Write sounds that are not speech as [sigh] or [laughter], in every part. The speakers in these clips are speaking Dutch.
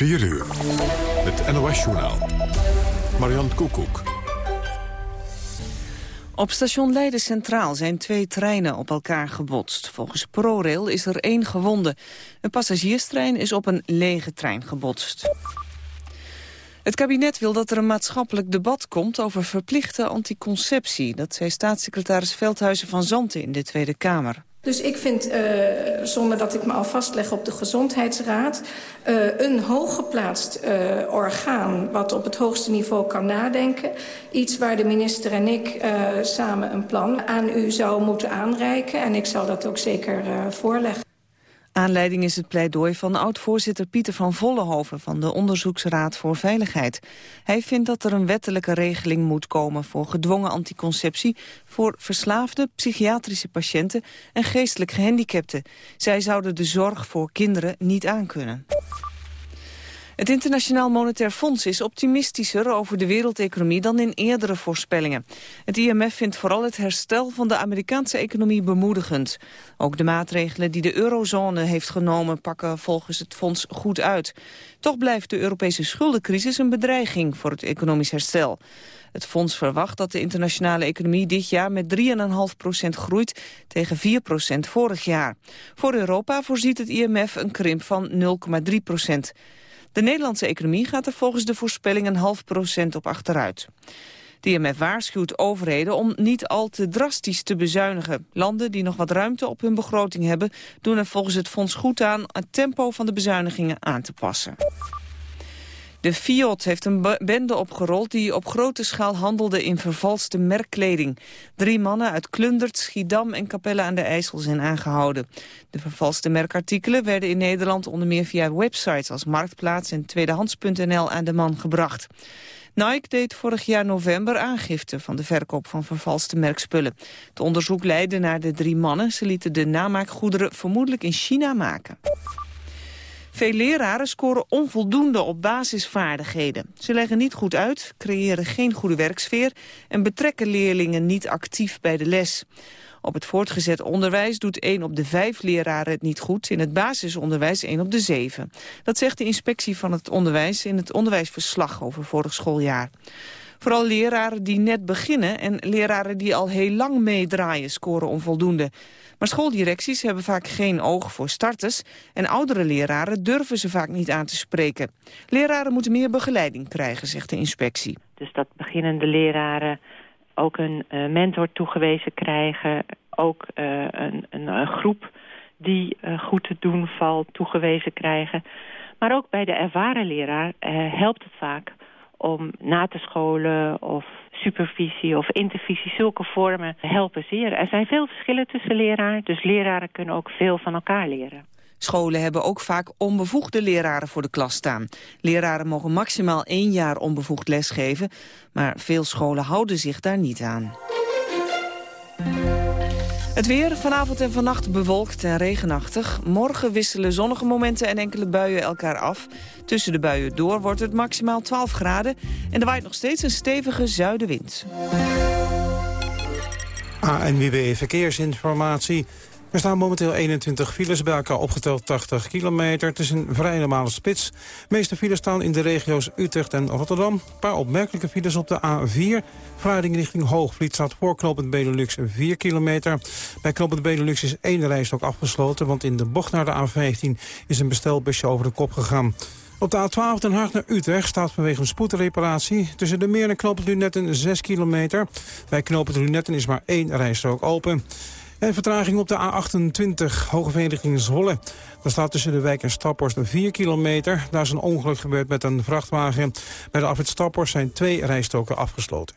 4 uur. Het NOS-journaal. Marian Koekoek. Op station Leiden Centraal zijn twee treinen op elkaar gebotst. Volgens ProRail is er één gewonde. Een passagierstrein is op een lege trein gebotst. Het kabinet wil dat er een maatschappelijk debat komt over verplichte anticonceptie. Dat zei staatssecretaris Veldhuizen van Zanten in de Tweede Kamer. Dus ik vind, uh, zonder dat ik me al vastleg op de Gezondheidsraad... Uh, een hooggeplaatst uh, orgaan wat op het hoogste niveau kan nadenken. Iets waar de minister en ik samen een plan aan u zou moeten aanreiken. En ik zal dat ook zeker voorleggen. Aanleiding is het pleidooi van oud-voorzitter Pieter van Vollenhoven van de Onderzoeksraad voor Veiligheid. Hij vindt dat er een wettelijke regeling moet komen voor gedwongen anticonceptie voor verslaafde, psychiatrische patiënten en geestelijk gehandicapten. Zij zouden de zorg voor kinderen niet aankunnen. Het Internationaal Monetair Fonds is optimistischer over de wereldeconomie dan in eerdere voorspellingen. Het IMF vindt vooral het herstel van de Amerikaanse economie bemoedigend. Ook de maatregelen die de eurozone heeft genomen pakken volgens het fonds goed uit. Toch blijft de Europese schuldencrisis een bedreiging voor het economisch herstel. Het fonds verwacht dat de internationale economie dit jaar met 3,5% groeit tegen 4% vorig jaar. Voor Europa voorziet het IMF een krimp van 0,3 de Nederlandse economie gaat er volgens de voorspelling een half procent op achteruit. De IMF waarschuwt overheden om niet al te drastisch te bezuinigen. Landen die nog wat ruimte op hun begroting hebben... doen er volgens het fonds goed aan het tempo van de bezuinigingen aan te passen. De Fiat heeft een bende opgerold die op grote schaal handelde in vervalste merkkleding. Drie mannen uit Klundert, Schiedam en Capelle aan de IJssel zijn aangehouden. De vervalste merkartikelen werden in Nederland onder meer via websites als Marktplaats en Tweedehands.nl aan de man gebracht. Nike deed vorig jaar november aangifte van de verkoop van vervalste merkspullen. Het onderzoek leidde naar de drie mannen. Ze lieten de namaakgoederen vermoedelijk in China maken. Veel leraren scoren onvoldoende op basisvaardigheden. Ze leggen niet goed uit, creëren geen goede werksfeer... en betrekken leerlingen niet actief bij de les. Op het voortgezet onderwijs doet 1 op de 5 leraren het niet goed. In het basisonderwijs 1 op de 7. Dat zegt de inspectie van het onderwijs in het onderwijsverslag over vorig schooljaar. Vooral leraren die net beginnen en leraren die al heel lang meedraaien scoren onvoldoende. Maar schooldirecties hebben vaak geen oog voor starters... en oudere leraren durven ze vaak niet aan te spreken. Leraren moeten meer begeleiding krijgen, zegt de inspectie. Dus dat beginnende leraren ook een uh, mentor toegewezen krijgen... ook uh, een, een, groep die uh, goed te doen valt toegewezen krijgen. Maar ook bij de ervaren leraar helpt het vaak om na te scholen of supervisie of intervisie. Zulke vormen helpen zeer. Er zijn veel verschillen tussen leraren, dus leraren kunnen ook veel van elkaar leren. Scholen hebben ook vaak onbevoegde leraren voor de klas staan. Leraren mogen maximaal één jaar onbevoegd lesgeven, maar veel scholen houden zich daar niet aan. Het weer vanavond en vannacht bewolkt en regenachtig. Morgen wisselen zonnige momenten en enkele buien elkaar af. Tussen de buien door wordt het maximaal 12 graden... en er waait nog steeds een stevige zuidenwind. ANWB Verkeersinformatie. Er staan momenteel 21 files bij elkaar opgeteld 80 kilometer. Het is een vrij normale spits. De meeste files staan in de regio's Utrecht en Rotterdam. Een paar opmerkelijke files op de A4. Verleiding richting Hoogvliet staat voor knooppunt Benelux 4 kilometer. Bij knooppunt Benelux is één rijstok afgesloten... want in de bocht naar de A15 is een bestelbusje over de kop gegaan. Op de A12 Den Haag naar Utrecht staat vanwege een spoedreparatie... tussen de Meer en knooppunt Lunetten 6 kilometer. Bij knooppunt Lunetten is maar één rijstrook open. En vertraging op de A28, Hogeveen richting Zwolle. Daar staat tussen de wijk en Staphorst 4 kilometer. Daar is een ongeluk gebeurd met een vrachtwagen. Bij de afrit Staphorst zijn twee rijstoken afgesloten.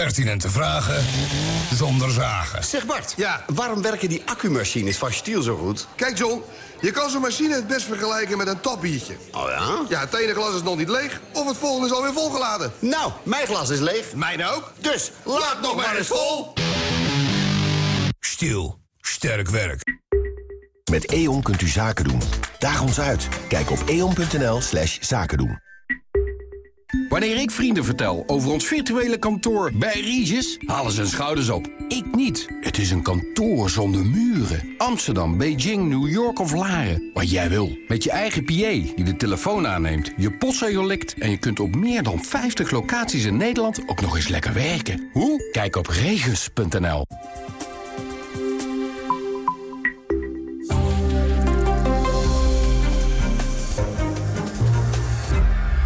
Pertinente vragen zonder zagen. Zeg Bart, ja. waarom werken die accumachines van Stiel zo goed? Kijk John, je kan zo'n machine het best vergelijken met een tapbiertje. Oh ja? Ja, het ene glas is nog niet leeg of het volgende is alweer volgeladen. Nou, mijn glas is leeg. Mijn ook. Dus, laat nog maar eens vol. Stiel, sterk werk. Met E.ON kunt u zaken doen. Daag ons uit. Kijk op eon.nl slash zaken doen. Wanneer ik vrienden vertel over ons virtuele kantoor bij Regis, halen ze hun schouders op. Ik niet. Het is een kantoor zonder muren. Amsterdam, Beijing, New York of Laren. Wat jij wil. Met je eigen PA die de telefoon aanneemt, je postzegel likt... en je kunt op meer dan 50 locaties in Nederland ook nog eens lekker werken. Hoe? Kijk op regis.nl.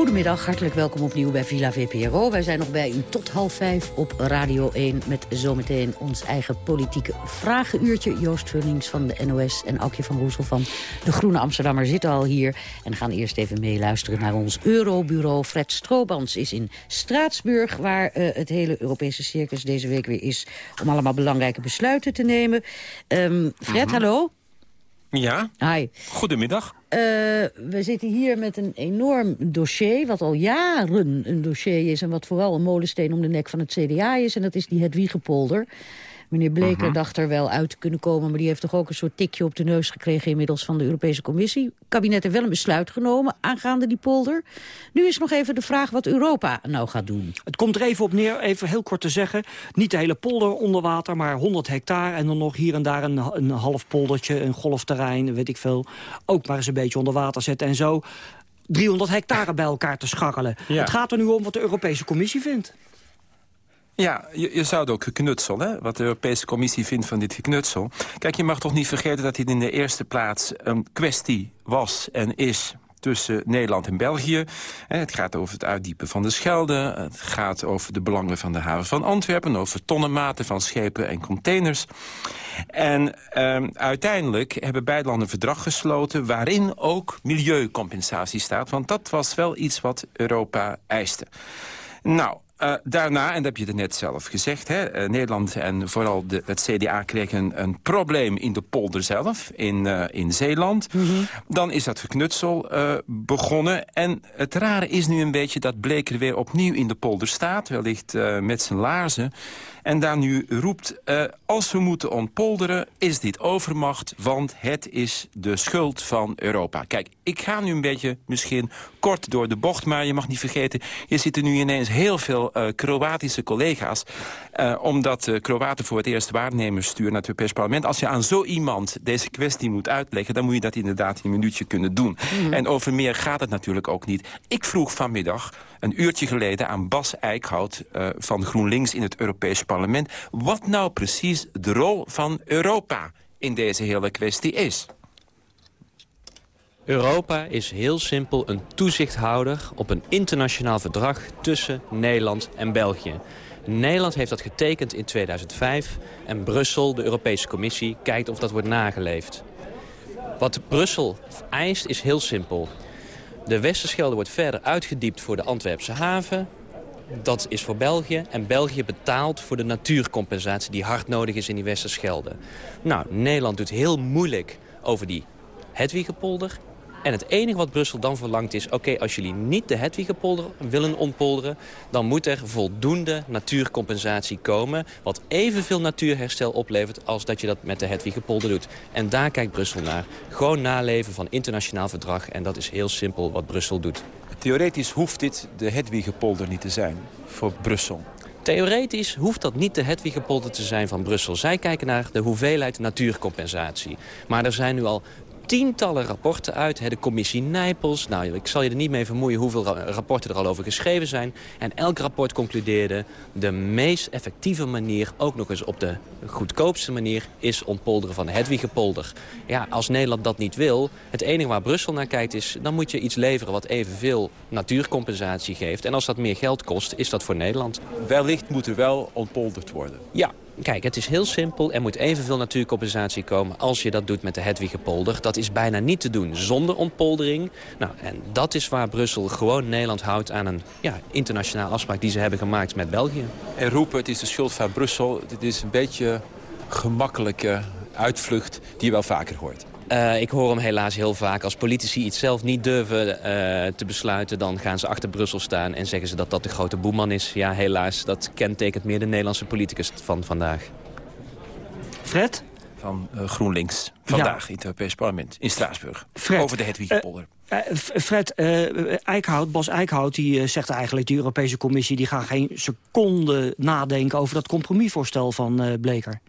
Goedemiddag, hartelijk welkom opnieuw bij Villa VPRO. Wij zijn nog bij u tot half vijf op Radio 1... met zometeen ons eigen politieke vragenuurtje. Joost Vullings van de NOS en Aukje van Roesel van de Groene Amsterdammer zitten al hier. En gaan eerst even meeluisteren naar ons Eurobureau. Fred Stroobans is in Straatsburg... waar uh, het hele Europese circus deze week weer is... om allemaal belangrijke besluiten te nemen. Um, Fred, Mhm. hallo? Ja, Hi. goedemiddag. Uh, we zitten hier met een enorm dossier, wat al jaren een dossier is... en wat vooral een molensteen om de nek van het CDA is. En dat is die Hedwiegepolder. Meneer Bleker Mhm. dacht er wel uit te kunnen komen... maar die heeft toch ook een soort tikje op de neus gekregen... inmiddels van de Europese Commissie. Het kabinet heeft wel een besluit genomen aangaande die polder. Nu is nog even de vraag wat Europa nou gaat doen. Het komt er even op neer, even heel kort te zeggen. Niet de hele polder onder water, maar 100 hectare... en dan nog hier en daar een, een half poldertje, een golfterrein, weet ik veel. Ook maar eens een beetje onder water zetten en zo... 300 hectare bij elkaar te scharrelen. Ja. Het gaat er nu om wat de Europese Commissie vindt. Ja, je, zou het ook geknutsel, wat de Europese Commissie vindt van dit geknutsel. Kijk, je mag toch niet vergeten dat dit in de eerste plaats een kwestie was en is tussen Nederland en België. Het gaat over het uitdiepen van de Schelde. Het gaat over de belangen van de haven van Antwerpen. Over tonnenmaten van schepen en containers. En ehm, uiteindelijk hebben beide landen een verdrag gesloten... waarin ook milieucompensatie staat. Want dat was wel iets wat Europa eiste. Nou, eh, daarna, en dat heb je er net zelf gezegd... Hè, eh, Nederland en vooral de, het CDA kregen een, een probleem in de polder zelf, in, eh, in Zeeland. Dan is dat geknutsel begonnen. En het rare is nu een beetje dat Bleker weer opnieuw in de polder staat... wellicht met zijn laarzen. En daar nu roept, als we moeten ontpolderen, is dit overmacht... want het is de schuld van Europa. Kijk, ik ga nu een beetje misschien kort door de bocht... maar je mag niet vergeten, hier zitten nu ineens heel veel eh, Kroatische collega's... eh, omdat de Kroaten voor het eerst waarnemers sturen naar het Europees Parlement. Als je aan zo iemand deze kwestie moet uitleggen... dan moet je dat inderdaad in een minuutje kunnen doen. Mhm. En over meer gaat het natuurlijk ook niet. Ik vroeg vanmiddag, een uurtje geleden, aan Bas Eickhout... eh, van GroenLinks in het Europees Parlement... wat nou precies de rol van Europa in deze hele kwestie is. Europa is heel simpel een toezichthouder op een internationaal verdrag tussen Nederland en België. Nederland heeft dat getekend in 2005 en Brussel, de Europese Commissie, kijkt of dat wordt nageleefd. Wat Brussel eist is heel simpel. De Westerschelde wordt verder uitgediept voor de Antwerpse haven. Dat is voor België. En België betaalt voor de natuurcompensatie die hard nodig is in die Westerschelde. Nou, Nederland doet heel moeilijk over die Hedwigepolder. En het enige wat Brussel dan verlangt is... oké, als jullie niet de Hedwigepolder willen ontpolderen... dan moet er voldoende natuurcompensatie komen... wat evenveel natuurherstel oplevert als dat je dat met de Hedwigepolder doet. En daar kijkt Brussel naar. Gewoon naleven van internationaal verdrag. En dat is heel simpel wat Brussel doet. Theoretisch hoeft dit de Hedwigepolder niet te zijn voor Brussel. Theoretisch hoeft dat niet de Hedwigepolder te zijn van Brussel. Zij kijken naar de hoeveelheid natuurcompensatie. Maar er zijn nu al tientallen rapporten uit. Hè, de commissie Nijpels. Nou, ik zal je er niet mee vermoeien hoeveel ra- rapporten er al over geschreven zijn. En elk rapport concludeerde... de meest effectieve manier, ook nog eens op de goedkoopste manier... is ontpolderen van de Hedwigepolder. Ja, als Nederland dat niet wil, het enige waar Brussel naar kijkt is... dan moet je iets leveren wat evenveel natuurcompensatie geeft. En als dat meer geld kost, is dat voor Nederland. Wellicht moet er wel ontpolderd worden. Ja, kijk, het is heel simpel. Er moet evenveel natuurcompensatie komen als je dat doet met de Hedwigepolder. Dat is bijna niet te doen zonder ontpoldering. Nou, en dat is waar Brussel gewoon Nederland houdt aan een ja, internationale afspraak die ze hebben gemaakt met België. En roepen, het is de schuld van Brussel. Dit is een beetje gemakkelijke uitvlucht die je wel vaker hoort. Uh, ik hoor hem helaas heel vaak. Als politici iets zelf niet durven uh, te besluiten... dan gaan ze achter Brussel staan en zeggen ze dat dat de grote boeman is. Ja, helaas, dat kentekent meer de Nederlandse politicus van vandaag. Fred? Van uh, GroenLinks. Vandaag in het Europees Parlement in Straatsburg. Fred, over de Hedwigepolder. Fred, Eickhout, Bas Eickhout, die zegt eigenlijk... de Europese Commissie die gaat geen seconde nadenken... over dat compromisvoorstel van Bleker.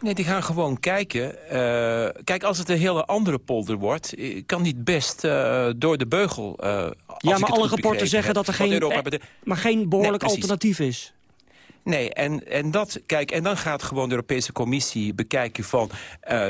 Nee, die gaan gewoon kijken. Uh, kijk, als het een hele andere polder wordt... kan niet best uh, door de beugel... Uh, ja, maar alle rapporten zeggen dat er geen, maar geen behoorlijk nee, alternatief is. Nee, en, en, dat, kijk, en dan gaat gewoon de Europese Commissie bekijken van... Uh,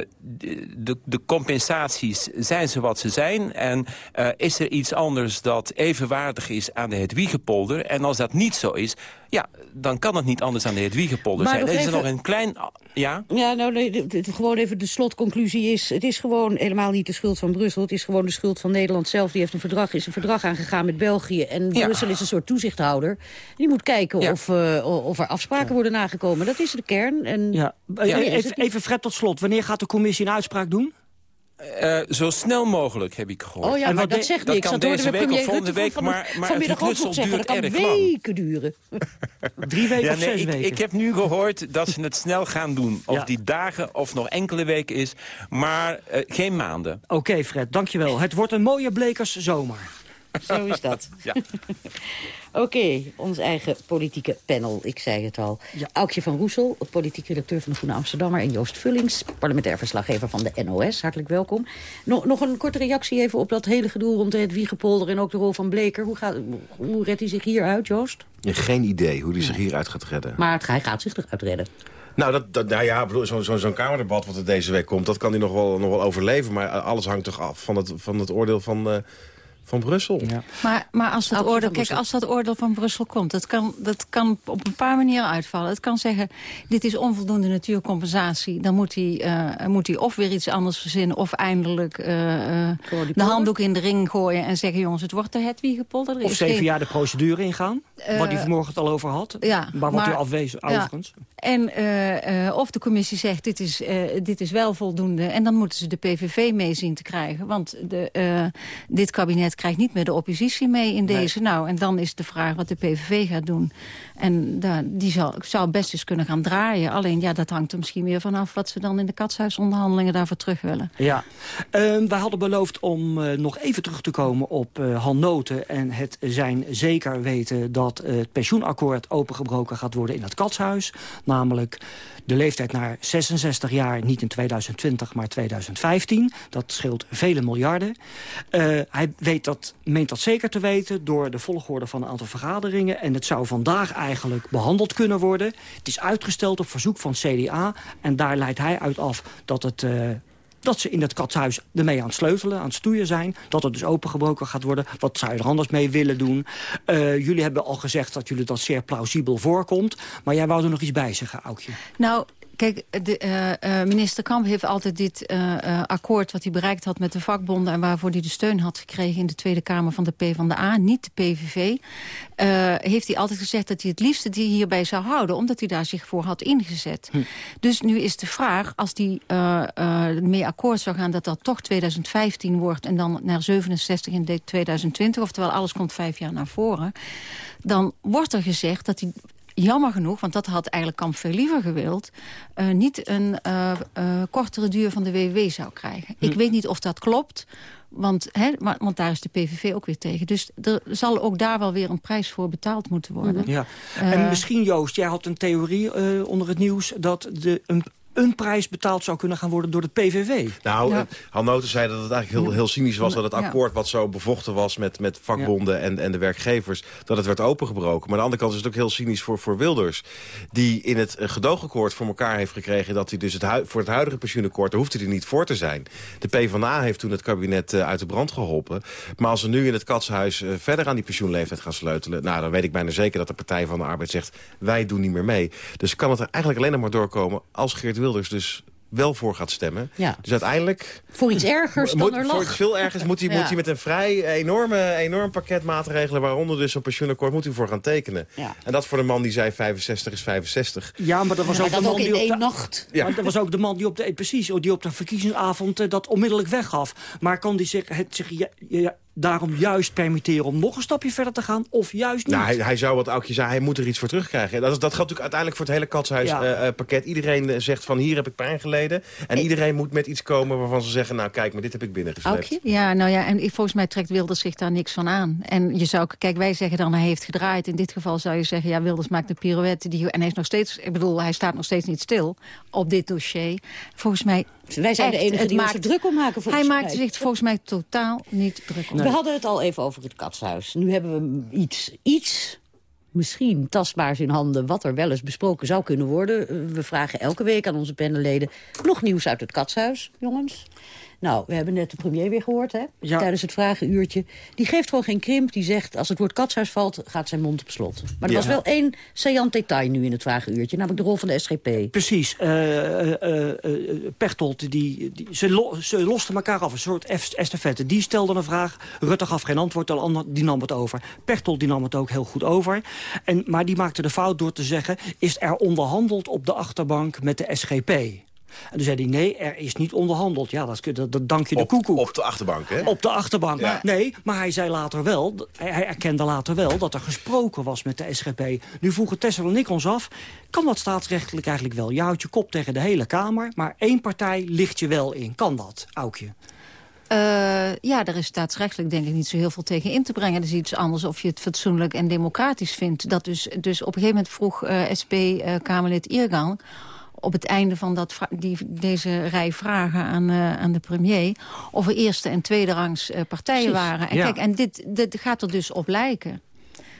de, de compensaties, zijn ze wat ze zijn? En uh, is er iets anders dat evenwaardig is aan de Hedwiegepolder? En als dat niet zo is, ja, dan kan het niet anders aan de Hedwiegepolder zijn. Er is er nog een klein... Ja, ja nou, nee, gewoon even de slotconclusie is... het is gewoon helemaal niet de schuld van Brussel. Het is gewoon de schuld van Nederland zelf. Die heeft een verdrag, is een verdrag aangegaan met België. En ja. Brussel is een soort toezichthouder. Die moet kijken ja. of, uh, of er afspraken worden nagekomen. Dat is de kern. En ja. Even, even Fred tot slot. Wanneer gaat de commissie een uitspraak doen? Uh, zo snel mogelijk, heb ik gehoord. Oh ja, maar dat zegt niks. Dat kan deze week of volgende week, van, maar, maar vanmiddag het ook zeggen. Dat kan erg weken lang. duren. [laughs] [laughs] Drie weken ja, of nee, zes ik, weken? Ik heb nu gehoord dat ze het snel gaan doen. Of Ja. die dagen of nog enkele weken is. Maar uh, geen maanden. Oké, Fred, dankjewel. Het wordt een mooie Blekers zomer. Zo is dat. [laughs] Ja. [laughs] Oké, ons eigen politieke panel, ik zei het al. Aukje van Roesel, politiek redacteur van de Groene Amsterdammer... en Joost Vullings, parlementair verslaggever van de NOS. Hartelijk welkom. Nog, nog een korte reactie even op dat hele gedoe rond het Wiegepolder... en ook de rol van Bleker. Hoe, gaat, hoe redt hij zich hier uit, Joost? Geen idee hoe hij zich hieruit gaat redden. Maar het- hij gaat zich eruit redden. Nou, dat, dat, nou ja, zo'n zo, zo'n kamerdebat wat er deze week komt... dat kan hij nog wel, nog wel overleven. Maar alles hangt toch af van het, van het oordeel van, eh, van Brussel. Maar, maar als, dat oordeel, van kijk, Brussel. als dat oordeel van Brussel komt... Dat kan, dat kan op een paar manieren uitvallen. Het kan zeggen, dit is onvoldoende natuurcompensatie. Dan moet hij, eh, moet hij of weer iets anders verzinnen... of eindelijk eh, eh, de handdoek in de ring gooien en zeggen... jongens, het wordt de Hedwiegepolder. Er Of zeven geen- jaar de procedure ingaan. Eh, waar hij vanmorgen het al over had. ja, waar wordt maar- u afwezen, ja. overigens? En eh, eh, of de commissie zegt, dit is, eh, dit is wel voldoende. En dan moeten ze de PVV mee zien te krijgen. Want de, eh, dit kabinet krijgt niet meer de oppositie mee in Nee. deze. Nou, en dan is de vraag wat de PVV gaat doen. En daar, die zal, zou best eens kunnen gaan draaien. Alleen, ja, dat hangt er misschien weer vanaf... wat ze dan in de katshuisonderhandelingen daarvoor terug willen. Ja, Ehm, wij hadden beloofd om eh, nog even terug te komen op Han Noten... en het zijn zeker weten dat het pensioenakkoord opengebroken gaat worden in het katshuis. Namelijk de leeftijd naar 66 jaar, niet in 2020, maar 2015. Dat scheelt vele miljarden. Eh, hij weet dat, meent dat zeker te weten door de volgorde van een aantal vergaderingen. En het zou vandaag eigenlijk behandeld kunnen worden. Het is uitgesteld op verzoek van CDA. En daar leidt hij uit af dat het... eh, dat ze in het katshuis ermee aan het sleutelen, aan het stoeien zijn. Dat het dus opengebroken gaat worden. Wat zou je er anders mee willen doen? Eh, jullie hebben al gezegd dat jullie dat zeer plausibel voorkomt. Maar jij wou er nog iets bij zeggen, Aukje. Nou, kijk, de, eh, eh, minister Kamp heeft altijd dit eh, akkoord... wat hij bereikt had met de vakbonden... en waarvoor hij de steun had gekregen in de Tweede Kamer van de PvdA... niet de PVV, eh, heeft hij altijd gezegd dat hij het liefste die hierbij zou houden... omdat hij daar zich voor had ingezet. Dus nu is de vraag, als hij mee akkoord zou gaan... dat dat toch 2015 wordt en dan naar 67 in de 2020... oftewel alles komt vijf jaar naar voren... dan wordt er gezegd dat hij jammer genoeg, want dat had eigenlijk Kamp veel liever gewild... eh, niet een eh, eh, kortere duur van de WW zou krijgen. Ik weet niet of dat klopt, want, hè, want daar is de PVV ook weer tegen. Dus er zal ook daar wel weer een prijs voor betaald moeten worden. Ja. Eh, en misschien, Joost, jij had een theorie onder het nieuws... dat de, een een prijs betaald zou kunnen gaan worden door de PVV. Nou, Ja. Han Noten zei dat het eigenlijk heel, heel cynisch was... dat het Ja. akkoord wat zo bevochten was met, met vakbonden en, en de werkgevers... dat het werd opengebroken. Maar aan de andere kant is het ook heel cynisch voor, voor Wilders... die in het eh, gedoogakkoord voor elkaar heeft gekregen... dat hij dus het voor het huidige pensioenakkoord... daar hoefde hij niet voor te zijn. De PvdA heeft toen het kabinet eh, uit de brand geholpen. Maar als ze nu in het katshuis eh, verder aan die pensioenleeftijd gaan sleutelen... nou, dan weet ik bijna zeker dat de Partij van de Arbeid zegt... wij doen niet meer mee. Dus kan het er eigenlijk alleen nog maar doorkomen... als Geert Wilders dus wel voor gaat stemmen. Ja. Dus uiteindelijk... Voor iets ergers dan er Voor iets veel ergers moet hij, [laughs] Ja. moet hij met een vrij enorme, enorm pakket maatregelen... waaronder dus een pensioenakkoord moet hij voor gaan tekenen. Ja. En dat voor de man die zei 65 is 65. Ja, maar dat was ook de dat man ook die op de, nacht. Ja. Maar dat was ook de man die op de, precies, die op de verkiezingsavond eh, dat onmiddellijk weggaf. Maar kan die zich, het zich ja, ja, daarom juist permitteren om nog een stapje verder te gaan? Of juist niet? Nou, hij, hij zou wat Aukje zei, hij moet er iets voor terugkrijgen. Dat, dat geldt natuurlijk uiteindelijk voor het hele katshuispakket. Ja. pakket. iedereen eh, zegt van hier heb ik pijn geleden. En iedereen moet met iets komen waarvan ze zeggen... nou kijk, maar dit heb ik binnengesleept. Aukje? Ja, nou ja, en volgens mij trekt Wilders zich daar niks van aan. En je zou, kijk, wij zeggen dan hij heeft gedraaid. In dit geval zou je zeggen, ja, Wilders maakt een pirouette. Die, en hij is nog steeds, ik bedoel, hij staat nog steeds niet stil op dit dossier. Volgens mij... Wij zijn de enige die ons maakt- er druk om maken, Hij volgens maakt mij. zich volgens mij totaal niet druk om. We hadden het al even over het katshuis. Nu hebben we iets, iets misschien tastbaars in handen... wat er wel eens besproken zou kunnen worden. Eh, We vragen elke week aan onze panelleden... nog nieuws uit het katshuis, jongens. Nou, we hebben net de premier weer gehoord, hè? Ja. Tijdens het vragenuurtje. Die geeft gewoon geen krimp. Die zegt, als het woord katshuis valt, gaat zijn mond op slot. Maar er Ja. was wel één saillant detail nu in het vragenuurtje. Namelijk de rol van de SGP. Precies. eh, Pechtold, die, die, ze, lo- ze losten elkaar af, een soort est- estafette. Die stelde een vraag, Rutte gaf geen antwoord, de ander die nam het over. Pechtold die nam het ook heel goed over. En, maar die maakte de fout door te zeggen... is er onderhandeld op de achterbank met de SGP? En toen zei hij, nee, er is niet onderhandeld. Ja, dat, dat, dat dank je de Op, koekoek. op de achterbank, hè? Op de achterbank. Ja. Nee, maar hij zei later wel, hij, erkende later wel dat er gesproken was met de SGP. Nu vroegen Tessel en ik ons af, kan dat staatsrechtelijk eigenlijk wel? Je houdt je kop tegen de hele Kamer, maar één partij ligt je wel in. Kan dat, Aukje? Eh, ja, daar is staatsrechtelijk denk ik niet zo heel veel tegen in te brengen. Het is iets anders of je het fatsoenlijk en democratisch vindt. Dat dus, dus op een gegeven moment vroeg eh, SP-Kamerlid Irgan op het einde van dat, die, deze rij vragen aan, eh, aan de premier... of er eerste en tweede rangs eh, partijen Precies, waren. En ja. kijk, en dit, dit gaat er dus op lijken.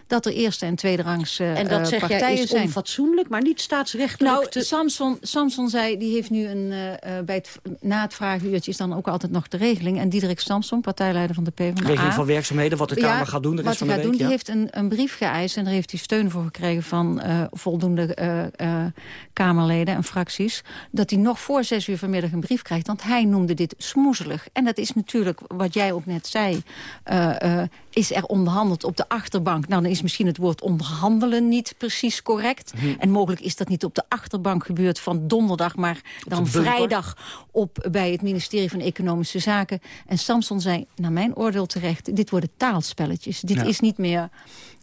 Dat er eerste en tweede rangs eh, En dat eh, zeg jij partijen is zijn. onfatsoenlijk, maar niet staatsrechtelijk. Nou, te- Samson, Samson zei, die heeft nu een, eh, eh, bij het, na het vragenuurtje is dan ook altijd nog de regeling. En Diederik Samson, partijleider van de PvdA. Regeling van werkzaamheden, wat de Kamer gaat doen de rest wat van hij de gaat week. doen, ja. die heeft een, een brief geëist en daar heeft hij steun voor gekregen van eh, voldoende eh, eh, Kamerleden en fracties. Dat hij nog voor zes uur vanmiddag een brief krijgt, want hij noemde dit smoezelig. En dat is natuurlijk, wat jij ook net zei, eh, eh, is er onderhandeld op de achterbank. Nou, dan is misschien het woord onderhandelen niet precies correct. Mhm. En mogelijk is dat niet op de achterbank gebeurd van donderdag, maar dan vrijdag op bij het ministerie van Economische Zaken. En Samson zei, naar mijn oordeel terecht, dit worden taalspelletjes. Dit Ja. is niet meer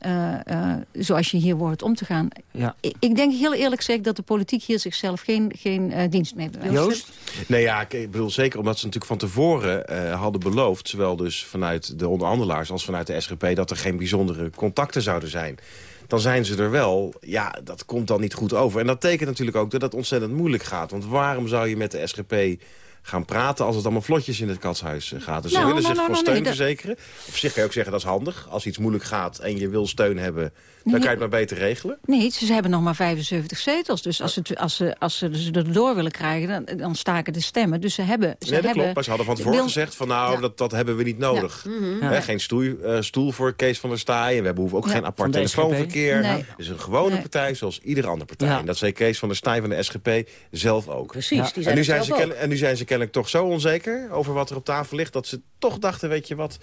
eh, eh, zoals je hier hoort om te gaan. Ja. Ik, ik denk heel eerlijk gezegd dat de politiek hier zichzelf geen, geen eh, dienst mee bewijst. Joost? Nee, ja, ik bedoel zeker omdat ze natuurlijk van tevoren hadden beloofd... zowel dus vanuit de onderhandelaars als vanuit de SGP... dat er geen bijzondere contacten zouden zijn. Dan zijn ze er wel. Ja, dat komt dan niet goed over. En dat tekent natuurlijk ook dat het ontzettend moeilijk gaat. Want waarom zou je met de SGP gaan praten... als het allemaal vlotjes in het katshuis eh, gaat? Dus Nou, ze willen nou, zich nou, nou, steun nee, dat- verzekeren. Op zich kan je ook zeggen dat is handig. Als iets moeilijk gaat en je wil steun hebben... dan Nee. kan je het maar beter regelen. Nee, ze hebben nog maar 75 zetels. Dus als, het, als, ze, als ze ze erdoor willen krijgen, dan, dan staken de stemmen. Dus ze hebben... Ze Nee, dat hebben, klopt. Maar ze hadden van tevoren wil- gezegd van nou, Ja. dat, dat hebben we niet nodig. Mhm. Hè, Geen stoel, eh, stoel voor Kees van der Staaij. En we hebben hoeven ook Ja. geen apart telefoonverkeer. Nee. Het is een gewone Nee. partij zoals iedere andere partij. Ja. En dat zei Kees van der Staaij van de SGP zelf ook. Precies, Ja. die En nu, zijn ze en nu zijn ze kennelijk toch zo onzeker over wat er op tafel ligt... dat ze toch dachten, weet je wat,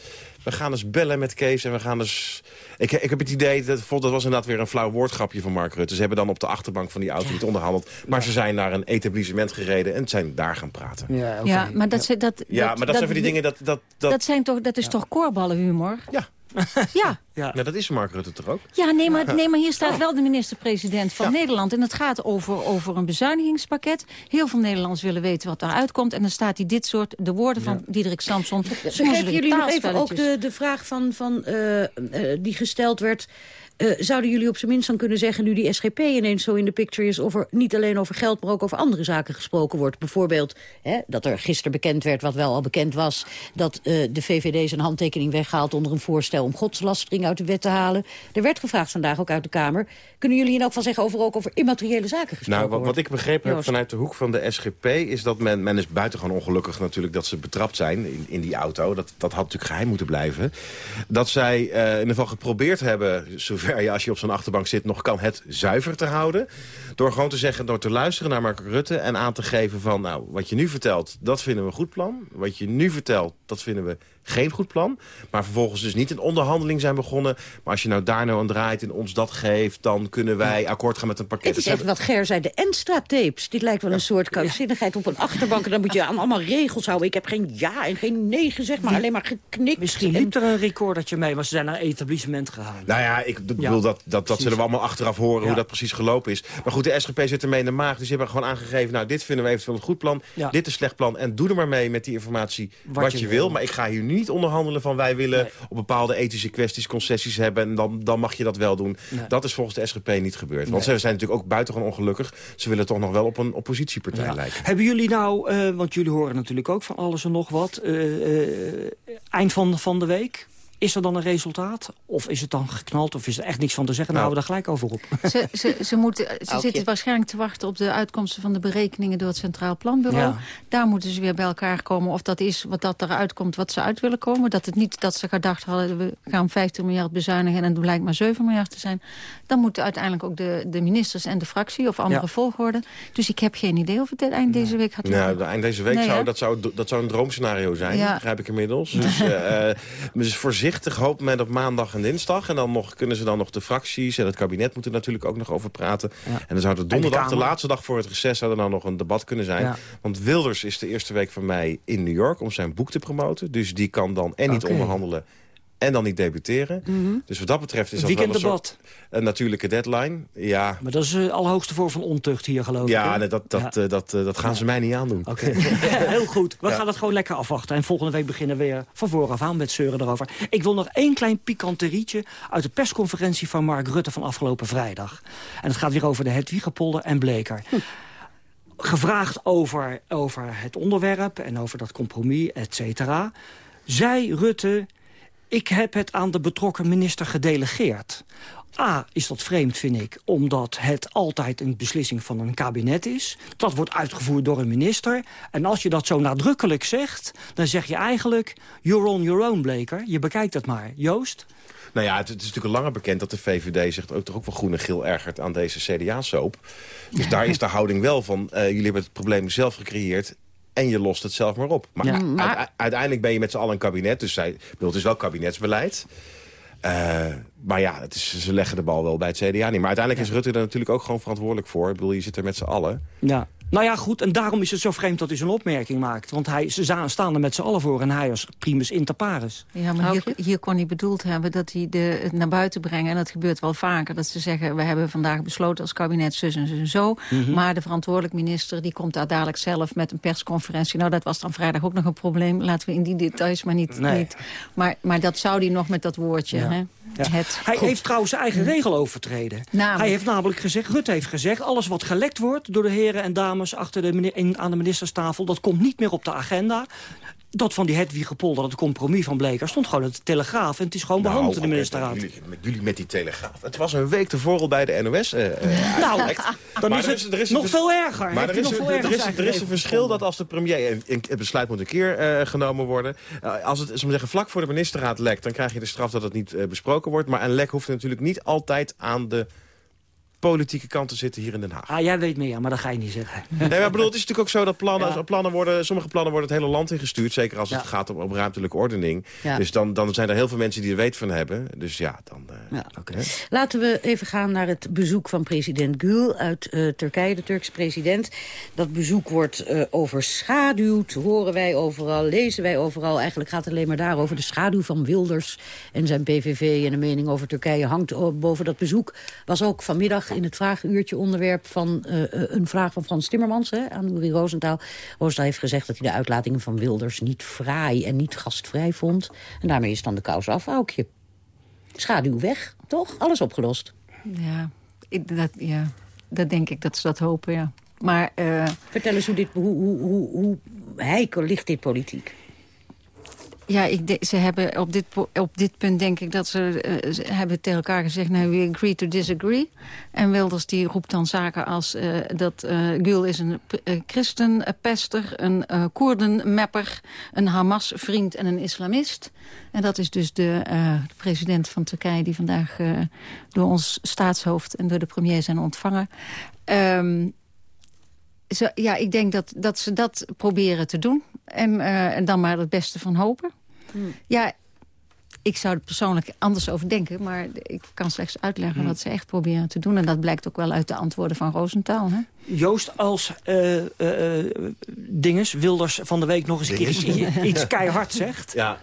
we gaan eens bellen met Kees en we gaan eens... Ik, ik heb het idee, dat, dat was inderdaad weer een flauw woordgrapje van Mark Rutte. Ze hebben dan op de achterbank van die auto niet onderhandeld. Maar ze zijn naar een etablissement gereden en zijn daar gaan praten. Ja. Ja, maar dat, ze- dat, Ja, maar dat, zijn van die dingen dat... dat, dat, Dat, zijn toch, dat is toch koorballenhumor? Ja. [laughs] Ja, Ja. dat is Mark Rutte toch ook? Ja, nee maar, nee, maar hier staat wel de minister-president van Nederland. En het gaat over, over een bezuinigingspakket. Heel veel Nederlanders willen weten wat daaruit komt. En dan staat hij dit soort, de woorden van Diederik Samson... Begrijpen jullie nog even ook de, de vraag van, van, uh, uh, die gesteld werd... Uh, zouden jullie op zijn minst dan kunnen zeggen... nu die SGP ineens zo in de picture is... of er niet alleen over geld, maar ook over andere zaken gesproken wordt. Bijvoorbeeld hè, dat er gisteren bekend werd, wat wel al bekend was... dat uh, de VVD zijn handtekening weghaalt onder een voorstel... om godslastering uit de wet te halen. Er werd gevraagd vandaag ook uit de Kamer... kunnen jullie in elk geval zeggen over ook over immateriële zaken gesproken Nou, wat, wat ik begrepen heb Joost. vanuit de hoek van de SGP... is dat men, men is buitengewoon ongelukkig natuurlijk dat ze betrapt zijn in, in die auto. Dat, dat had natuurlijk geheim moeten blijven. Dat zij uh, in ieder geval geprobeerd hebben... zover [laughs] je als je op zo'n achterbank zit nog kan het zuiver te houden. Door gewoon te zeggen, door te luisteren naar Mark Rutte... en aan te geven van, nou, wat je nu vertelt, dat vinden we een goed plan. Wat je nu vertelt, dat vinden we geen goed plan. Maar vervolgens dus niet een onderhandeling zijn begonnen. Maar als je nou daar nou aan draait en ons dat geeft... dan kunnen wij akkoord gaan met een pakket. Het is echt wat Ger zei, de Enstra-tapes. Dit lijkt wel een soort krankzinnigheid op een achterbank. En dan moet je aan allemaal regels houden. Ik heb geen ja en geen nee gezegd, maar alleen maar geknikt. Misschien liep er een recordertje mee, maar ze zijn naar een etablissement gegaan. Nou ja, ik bedoel, dat, dat, dat zullen we allemaal achteraf horen... hoe dat precies gelopen is. Maar goed, de SGP zit ermee in de maag. Dus die hebben gewoon aangegeven... nou, dit vinden we eventueel een goed plan. Dit is een slecht plan. En doe er maar mee met die informatie wat, je, wil. Maar ik ga hier nu niet onderhandelen van wij willen op bepaalde ethische kwesties concessies hebben... en dan, dan mag je dat wel doen. Nee. Dat is volgens de SGP niet gebeurd. Want Nee. ze zijn natuurlijk ook buitengewoon ongelukkig. Ze willen toch nog wel op een oppositiepartij Ja. lijken. Hebben jullie nou, eh, want jullie horen natuurlijk ook van alles en nog wat... eh, eh, eind van, van de week, is er dan een resultaat? Of is het dan geknald, of is er echt niks van te zeggen? Dan Nou. houden we daar gelijk over op. Ze, ze, ze, moeten, [laughs] ze zitten waarschijnlijk te wachten op de uitkomsten van de berekeningen door het Centraal Planbureau. Ja. Daar moeten ze weer bij elkaar komen of dat is wat dat eruit komt wat ze uit willen komen. Dat het niet dat ze gedacht hadden we gaan 15 miljard bezuinigen en het blijkt maar 7 miljard te zijn. Dan moeten uiteindelijk ook de, de ministers en de fractie of andere Ja. volgorde. Dus ik heb geen idee of het eind deze week gaat. Nou, de eind deze week Nee, zou, hè? dat, zou, dat zou een droomscenario zijn, Ja. begrijp ik inmiddels. [laughs] Dus, eh, eh, dus voorzichtig hoopt men op maandag en dinsdag. En dan nog, kunnen ze dan nog de fracties en het kabinet moeten natuurlijk ook nog over praten. En dan zou het donderdag, de, laatste dag voor het reces, zou er dan nog een debat kunnen zijn. Ja. Want Wilders is de eerste week van mei in New York om zijn boek te promoten. Dus die kan dan en niet onderhandelen en dan niet debuteren. Dus wat dat betreft is dat wel een, soort, een natuurlijke deadline. Ja, Maar dat is de allerhoogste vorm van ontucht hier, geloof ik. ja hè? nee, dat, dat, Ja. eh, dat, eh, dat gaan ze mij niet aandoen. Oké, [laughs] heel goed. We Ja. gaan het gewoon lekker afwachten. En volgende week beginnen we weer van vooraf aan met zeuren erover. Ik wil nog één klein pikanterietje uit de persconferentie van Mark Rutte van afgelopen vrijdag. En het gaat weer over de Hedwiegepolder en Bleker. Gevraagd over, over het onderwerp en over dat compromis, et cetera. Zei Rutte, ik heb het aan de betrokken minister gedelegeerd. A, is dat vreemd, vind ik, omdat het altijd een beslissing van een kabinet is. Dat wordt uitgevoerd door een minister. En als je dat zo nadrukkelijk zegt, dan zeg je eigenlijk... you're on your own, Bleker. Je bekijkt het maar. Joost? Nou ja, het, is natuurlijk al langer bekend dat de VVD zich ook toch ook wel groen en geel ergert aan deze CDA-soap. Dus daar is de houding wel van, eh, jullie hebben het probleem zelf gecreëerd en je lost het zelf maar op. Maar, Ja, u- maar- uite- uiteindelijk ben je met z'n allen een kabinet, dus zij, bedoel, het is wel kabinetsbeleid. Eh, maar ja, het is, ze leggen de bal wel bij het CDA niet. Maar uiteindelijk is Rutte er natuurlijk ook gewoon verantwoordelijk voor. Ik bedoel, je zit er met z'n allen. Ja. Nou ja, goed. En daarom is het zo vreemd dat hij zo'n opmerking maakt. Want hij, ze staan er met z'n allen voor en hij als primus inter pares. Ja, maar hier, hier kon hij bedoeld hebben dat hij de, het naar buiten brengen. En dat gebeurt wel vaker. Dat ze zeggen, we hebben vandaag besloten als kabinet zus en zus en zo. Mhm. Maar de verantwoordelijk minister die komt daar dadelijk zelf met een persconferentie. Nou, dat was dan vrijdag ook nog een probleem. Laten we in die details maar niet... Nee. niet. Maar, maar dat zou hij nog met dat woordje. Ja. Hè? Ja. Het, Hij goed. heeft trouwens zijn eigen regel overtreden. Namelijk? Hij heeft namelijk gezegd, Rutte heeft gezegd... alles wat gelekt wordt door de heren en dames achter de, in, aan de ministerstafel... dat komt niet meer op de agenda. Dat van die Hedwigepolder, dat compromis van Bleker... stond gewoon in de Telegraaf en het is gewoon behandeld in de Nou, ministerraad. Jullie, met, jullie met die telegraaf. Het was een week tevoren al bij de NOS eh, eh, Nou, dan is het er nog een- veel erger. Maar er is, er, is, er een verschil dat als de premier... en- en Het besluit moet een keer eh, genomen worden. Eh, als het zeggen, vlak voor de ministerraad lekt... dan krijg je de straf dat het niet eh, besproken wordt. Maar een lek hoeft natuurlijk niet altijd aan de politieke kanten zitten hier in Den Haag. Ah, jij weet meer, maar dat ga je niet zeggen. Nee, maar bedoel, het is natuurlijk ook zo dat plannen, plannen worden, sommige plannen worden het hele land ingestuurd. Zeker als het gaat om, om ruimtelijke ordening. Ja. Dus dan, dan zijn er heel veel mensen die er weet van hebben. Dus ja, dan... eh, Ja. Laten we even gaan naar het bezoek van president Gül uit eh, Turkije, de Turkse president. Dat bezoek wordt eh, overschaduwd, horen wij overal, lezen wij overal. Eigenlijk gaat het alleen maar daarover. De schaduw van Wilders en zijn PVV en de mening over Turkije hangt boven dat bezoek. Was ook vanmiddag in het vragenuurtje onderwerp van eh, eh, een vraag van Frans Timmermans hè, aan Uri Rosenthal. Rosenthal heeft gezegd dat hij de uitlatingen van Wilders niet fraai en niet gastvrij vond. En daarmee is dan de kous af, Aukje. Schaduw weg, toch? Alles opgelost. Ja, ik- dat, ja, dat denk ik dat ze dat hopen, ja. Maar, eh, Vertel eens hoe, dit, hoe, hoe, hoe, hoe heikel ligt dit politiek? Ja, ik ze hebben op dit, op dit punt denk ik dat ze, eh, ze hebben tegen elkaar gezegd... nou, we agree to disagree. En Wilders die roept dan zaken als eh, dat eh Gül is een christenpester... een Koerdenmepper, een Hamas-vriend en een islamist. En dat is dus de, de president van Turkije... die vandaag door ons staatshoofd en door de premier zijn ontvangen. Ehm, ja, ik denk dat, dat ze dat proberen te doen. En, en dan maar het beste van hopen. Ja, ik zou er persoonlijk anders over denken. Maar ik kan slechts uitleggen wat ze echt proberen te doen. En dat blijkt ook wel uit de antwoorden van Rosenthal. Hè? Joost, als eh eh, eh, dinges, Wilders van de week nog eens een keer iets, [laughs] keihard zegt... Ja.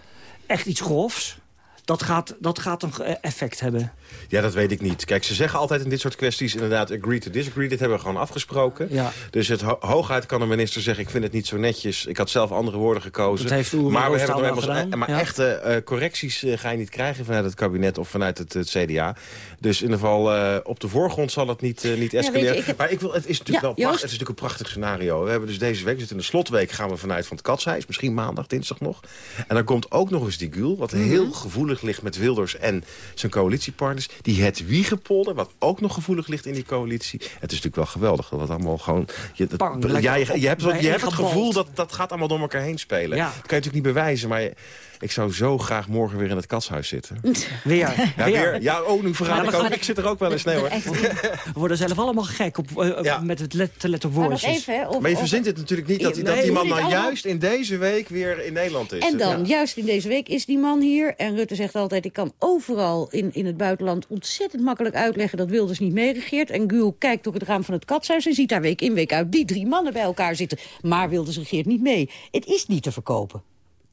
echt iets grofs, dat gaat, dat gaat een effect hebben. Ja, dat weet ik niet. Kijk, ze zeggen altijd in dit soort kwesties inderdaad agree to disagree. Dit hebben we gewoon afgesproken. Ja. Dus het ho- hooguit kan een minister zeggen, ik vind het niet zo netjes. Ik had zelf andere woorden gekozen. Dat heeft Uri maar we hebben nog gedaan. Maar Ja. echte eh, correcties eh, ga je niet krijgen vanuit het kabinet of vanuit het, het CDA. Dus in ieder geval eh, op de voorgrond zal het niet, niet je, escaleren. ik heb- Maar ik wil, het is natuurlijk Ja, wel pracht- het is natuurlijk een prachtig scenario. We hebben dus deze week, we zitten in de slotweek, gaan we vanuit van het katshuis. Misschien maandag, dinsdag nog. En dan komt ook nog eens die Gül, wat Mhm. heel gevoelig ligt met Wilders en zijn coalitiepartners. Die het Wiegepolder, wat ook nog gevoelig ligt in die coalitie. Het is natuurlijk wel geweldig dat het allemaal gewoon... Je, dat- Bang, ja, lekker je, je hebt, je hebt het gevoel dat dat gaat allemaal door elkaar heen spelen. Ja. Dat kan je natuurlijk niet bewijzen, maar je- ik zou zo graag morgen weer in het katshuis zitten. [laughs] Weer. Ja, weer. Ja, oh, nu verraad Ja, ik we ook. gaan- Ik zit er ook wel eens. Nee hoor. We worden zelf allemaal gek op, eh, met het let, te letten Maar nog woordjes. even, of- Maar je of- verzint het natuurlijk niet dat, die- dat die man nou allemaal- juist in deze week weer in Nederland is. En dan, Ja. juist in deze week, is die man hier. En Rutte zegt altijd, ik kan overal in, in het buitenland ontzettend makkelijk uitleggen dat Wilders niet meeregeert. En Gül kijkt door het raam van het katshuis en ziet daar week in week uit die drie mannen bij elkaar zitten. Maar Wilders regeert niet mee. Het is niet te verkopen.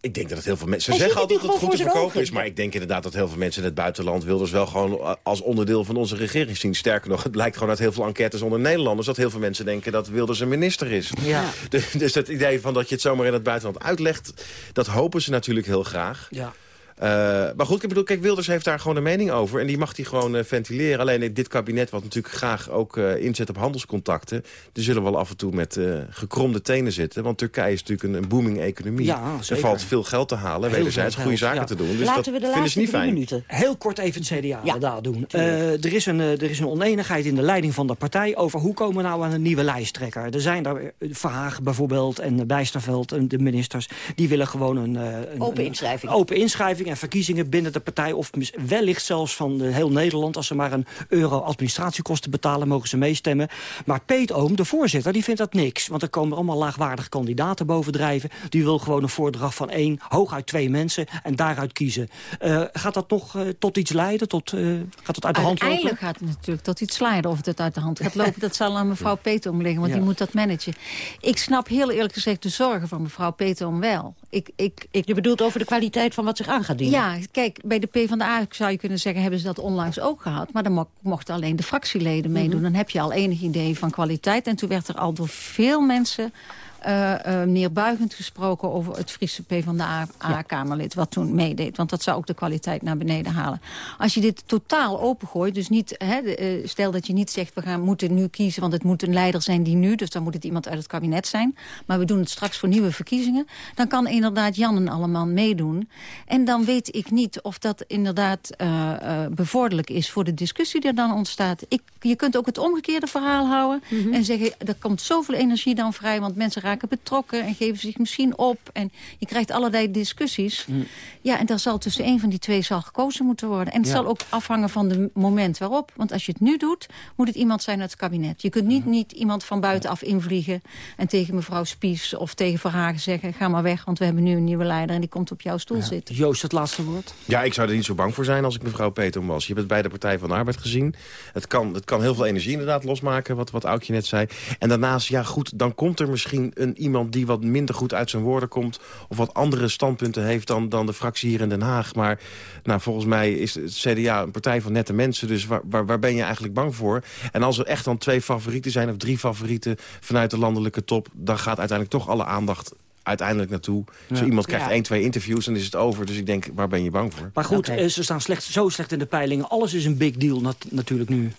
Ik denk dat het heel veel mensen... Hij Ze zeggen altijd dat het goed te verkopen is... maar ik denk inderdaad dat heel veel mensen in het buitenland... Wilders wel gewoon als onderdeel van onze regering zien. Sterker nog, het blijkt gewoon uit heel veel enquêtes onder Nederlanders... dat heel veel mensen denken dat Wilders een minister is. Ja. Dus, dus dat idee van dat je het zomaar in het buitenland uitlegt... dat hopen ze natuurlijk heel graag. Ja. Eh, maar goed, ik bedoel, kijk, Wilders heeft daar gewoon een mening over. En die mag die gewoon eh, ventileren. Alleen dit kabinet, wat natuurlijk graag ook eh, inzet op handelscontacten... die zullen wel af en toe met eh, gekromde tenen zitten. Want Turkije is natuurlijk een, een booming economie. Ja, er valt veel geld te halen, Heel wederzijds goede zaken ja. te doen. Dus Laten dat we de vinden laatste ze niet fijn. minuten. Heel kort even het CDA Ja, daar doen. Eh, er, is een, er is een oneenigheid in de leiding van de partij... over hoe komen we nou aan een nieuwe lijsttrekker. Er zijn daar Verhaag bijvoorbeeld en Bijsterveld en de ministers... die willen gewoon een, eh, een Open een inschrijving. open inschrijving en verkiezingen binnen de partij... of wellicht zelfs van de heel Nederland. Als ze maar een euro administratiekosten betalen, mogen ze meestemmen. Maar Peet Oom, de voorzitter, die vindt dat niks. Want er komen allemaal laagwaardige kandidaten bovendrijven. Die wil gewoon een voordracht van één, hooguit twee mensen... en daaruit kiezen. Eh, gaat dat nog eh, tot iets leiden? Tot, eh, gaat het uit de hand lopen? Uiteindelijk gaat het natuurlijk tot iets slijden. Of het uit de hand gaat lopen, dat zal aan mevrouw Petom liggen. Want Ja. die moet dat managen. Ik snap heel eerlijk gezegd de zorgen van mevrouw Petom wel. Ik, ik, ik, Je bedoelt over de kwaliteit van wat zich aan gaat dienen? ja, kijk, bij de PvdA zou je kunnen zeggen... hebben ze dat onlangs ook gehad. Maar dan mo- mochten alleen de fractieleden meedoen. Dan heb je al enig idee van kwaliteit. En toen werd er al door veel mensen... eh, eh, neerbuigend gesproken over het Friese PvdA-kamerlid... wat toen meedeed, want dat zou ook de kwaliteit naar beneden halen. Als je dit totaal opengooit, dus niet, hè, de, eh, stel dat je niet zegt... we gaan, moeten nu kiezen, want het moet een leider zijn die nu... dus dan moet het iemand uit het kabinet zijn. Maar we doen het straks voor nieuwe verkiezingen. Dan kan inderdaad Jan en Alleman meedoen. En dan weet ik niet of dat inderdaad bevorderlijk is... voor de discussie die er dan ontstaat. Ik, je kunt ook het omgekeerde verhaal houden... en zeggen, er komt zoveel energie dan vrij... want mensen raken raken betrokken en geven zich misschien op. En je krijgt allerlei discussies. Mm. Ja, en daar zal tussen een van die twee zal gekozen moeten worden. En het Ja. zal ook afhangen van het moment waarop. Want als je het nu doet, moet het iemand zijn uit het kabinet. Je kunt niet, niet iemand van buitenaf invliegen... en tegen mevrouw Spies of tegen Verhagen zeggen... ga maar weg, want we hebben nu een nieuwe leider... en die komt op jouw stoel zitten. Joost, het laatste woord. Ja, ik zou er niet zo bang voor zijn als ik mevrouw Peter was. Je hebt het bij de Partij van de Arbeid gezien. Het kan, het kan heel veel energie inderdaad losmaken, wat, wat Aukje net zei. En daarnaast, ja goed, dan komt er misschien een, iemand die wat minder goed uit zijn woorden komt... of wat andere standpunten heeft dan, dan de fractie hier in Den Haag. Maar nou, volgens mij is het CDA een partij van nette mensen... dus waar, waar, waar ben je eigenlijk bang voor? En als er echt dan twee favorieten zijn of drie favorieten... vanuit de landelijke top, dan gaat uiteindelijk toch alle aandacht uiteindelijk naartoe. Ja. Zo iemand krijgt Ja. één, twee interviews en is het over. Dus ik denk, waar ben je bang voor? Maar goed, eh, ze staan slecht, zo slecht in de peilingen. Alles is een big deal nat- natuurlijk nu.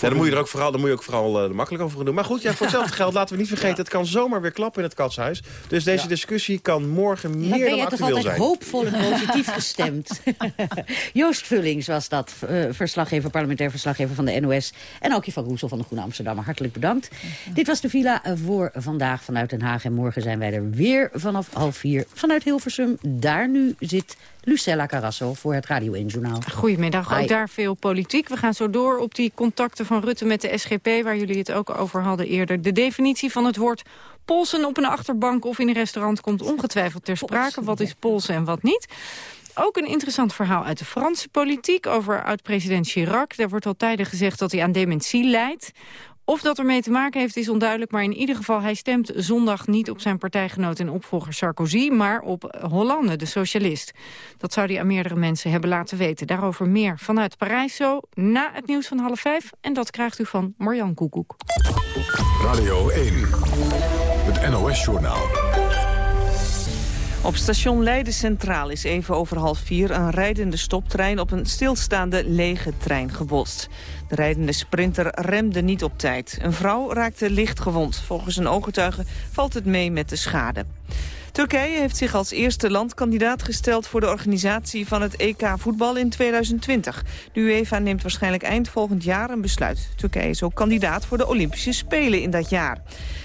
Ja, dan moet je er ook vooral, dan moet je ook vooral uh, makkelijk over gaan doen. Maar goed, ja, voor [laughs] hetzelfde geld laten we niet vergeten... het kan zomaar weer klappen in het katshuis. Dus deze discussie kan morgen Dan meer ben dan je toch actueel altijd zijn. hoopvol en [laughs] positief gestemd. [laughs] Joost Vullings was dat, eh, verslaggever, parlementair verslaggever van de NOS. En ook van Roesel van de Groene Amsterdammer. Hartelijk bedankt. Dit was de villa voor vandaag vanuit Den Haag. En morgen zijn wij er weer vanaf half vier vanuit Hilversum. Daar nu zit Lucella Carrasso voor het Radio 1 Journaal. Goedemiddag, ook daar veel politiek. We gaan zo door op die contacten van Rutte met de SGP... waar jullie het ook over hadden eerder. De definitie van het woord polsen op een achterbank of in een restaurant... komt ongetwijfeld ter sprake. Wat is polsen en wat niet? Ook een interessant verhaal uit de Franse politiek... over oud-president Chirac. Daar wordt al tijden gezegd dat hij aan dementie lijdt. Of dat ermee te maken heeft is onduidelijk, maar in ieder geval... hij stemt zondag niet op zijn partijgenoot en opvolger Sarkozy... maar op Hollande, de socialist. Dat zou hij aan meerdere mensen hebben laten weten. Daarover meer vanuit Parijs zo, na het nieuws van half vijf. En dat krijgt u van Marjan Koekoek. Radio 1, het NOS-journaal. Op station Leiden Centraal is even over half vier een rijdende stoptrein op een stilstaande lege trein gebotst. De rijdende sprinter remde niet op tijd. Een vrouw raakte licht gewond. Volgens een ooggetuige valt het mee met de schade. Turkije heeft zich als eerste land kandidaat gesteld voor de organisatie van het EK voetbal in 2020. De UEFA neemt waarschijnlijk eind volgend jaar een besluit. Turkije is ook kandidaat voor de Olympische Spelen in dat jaar.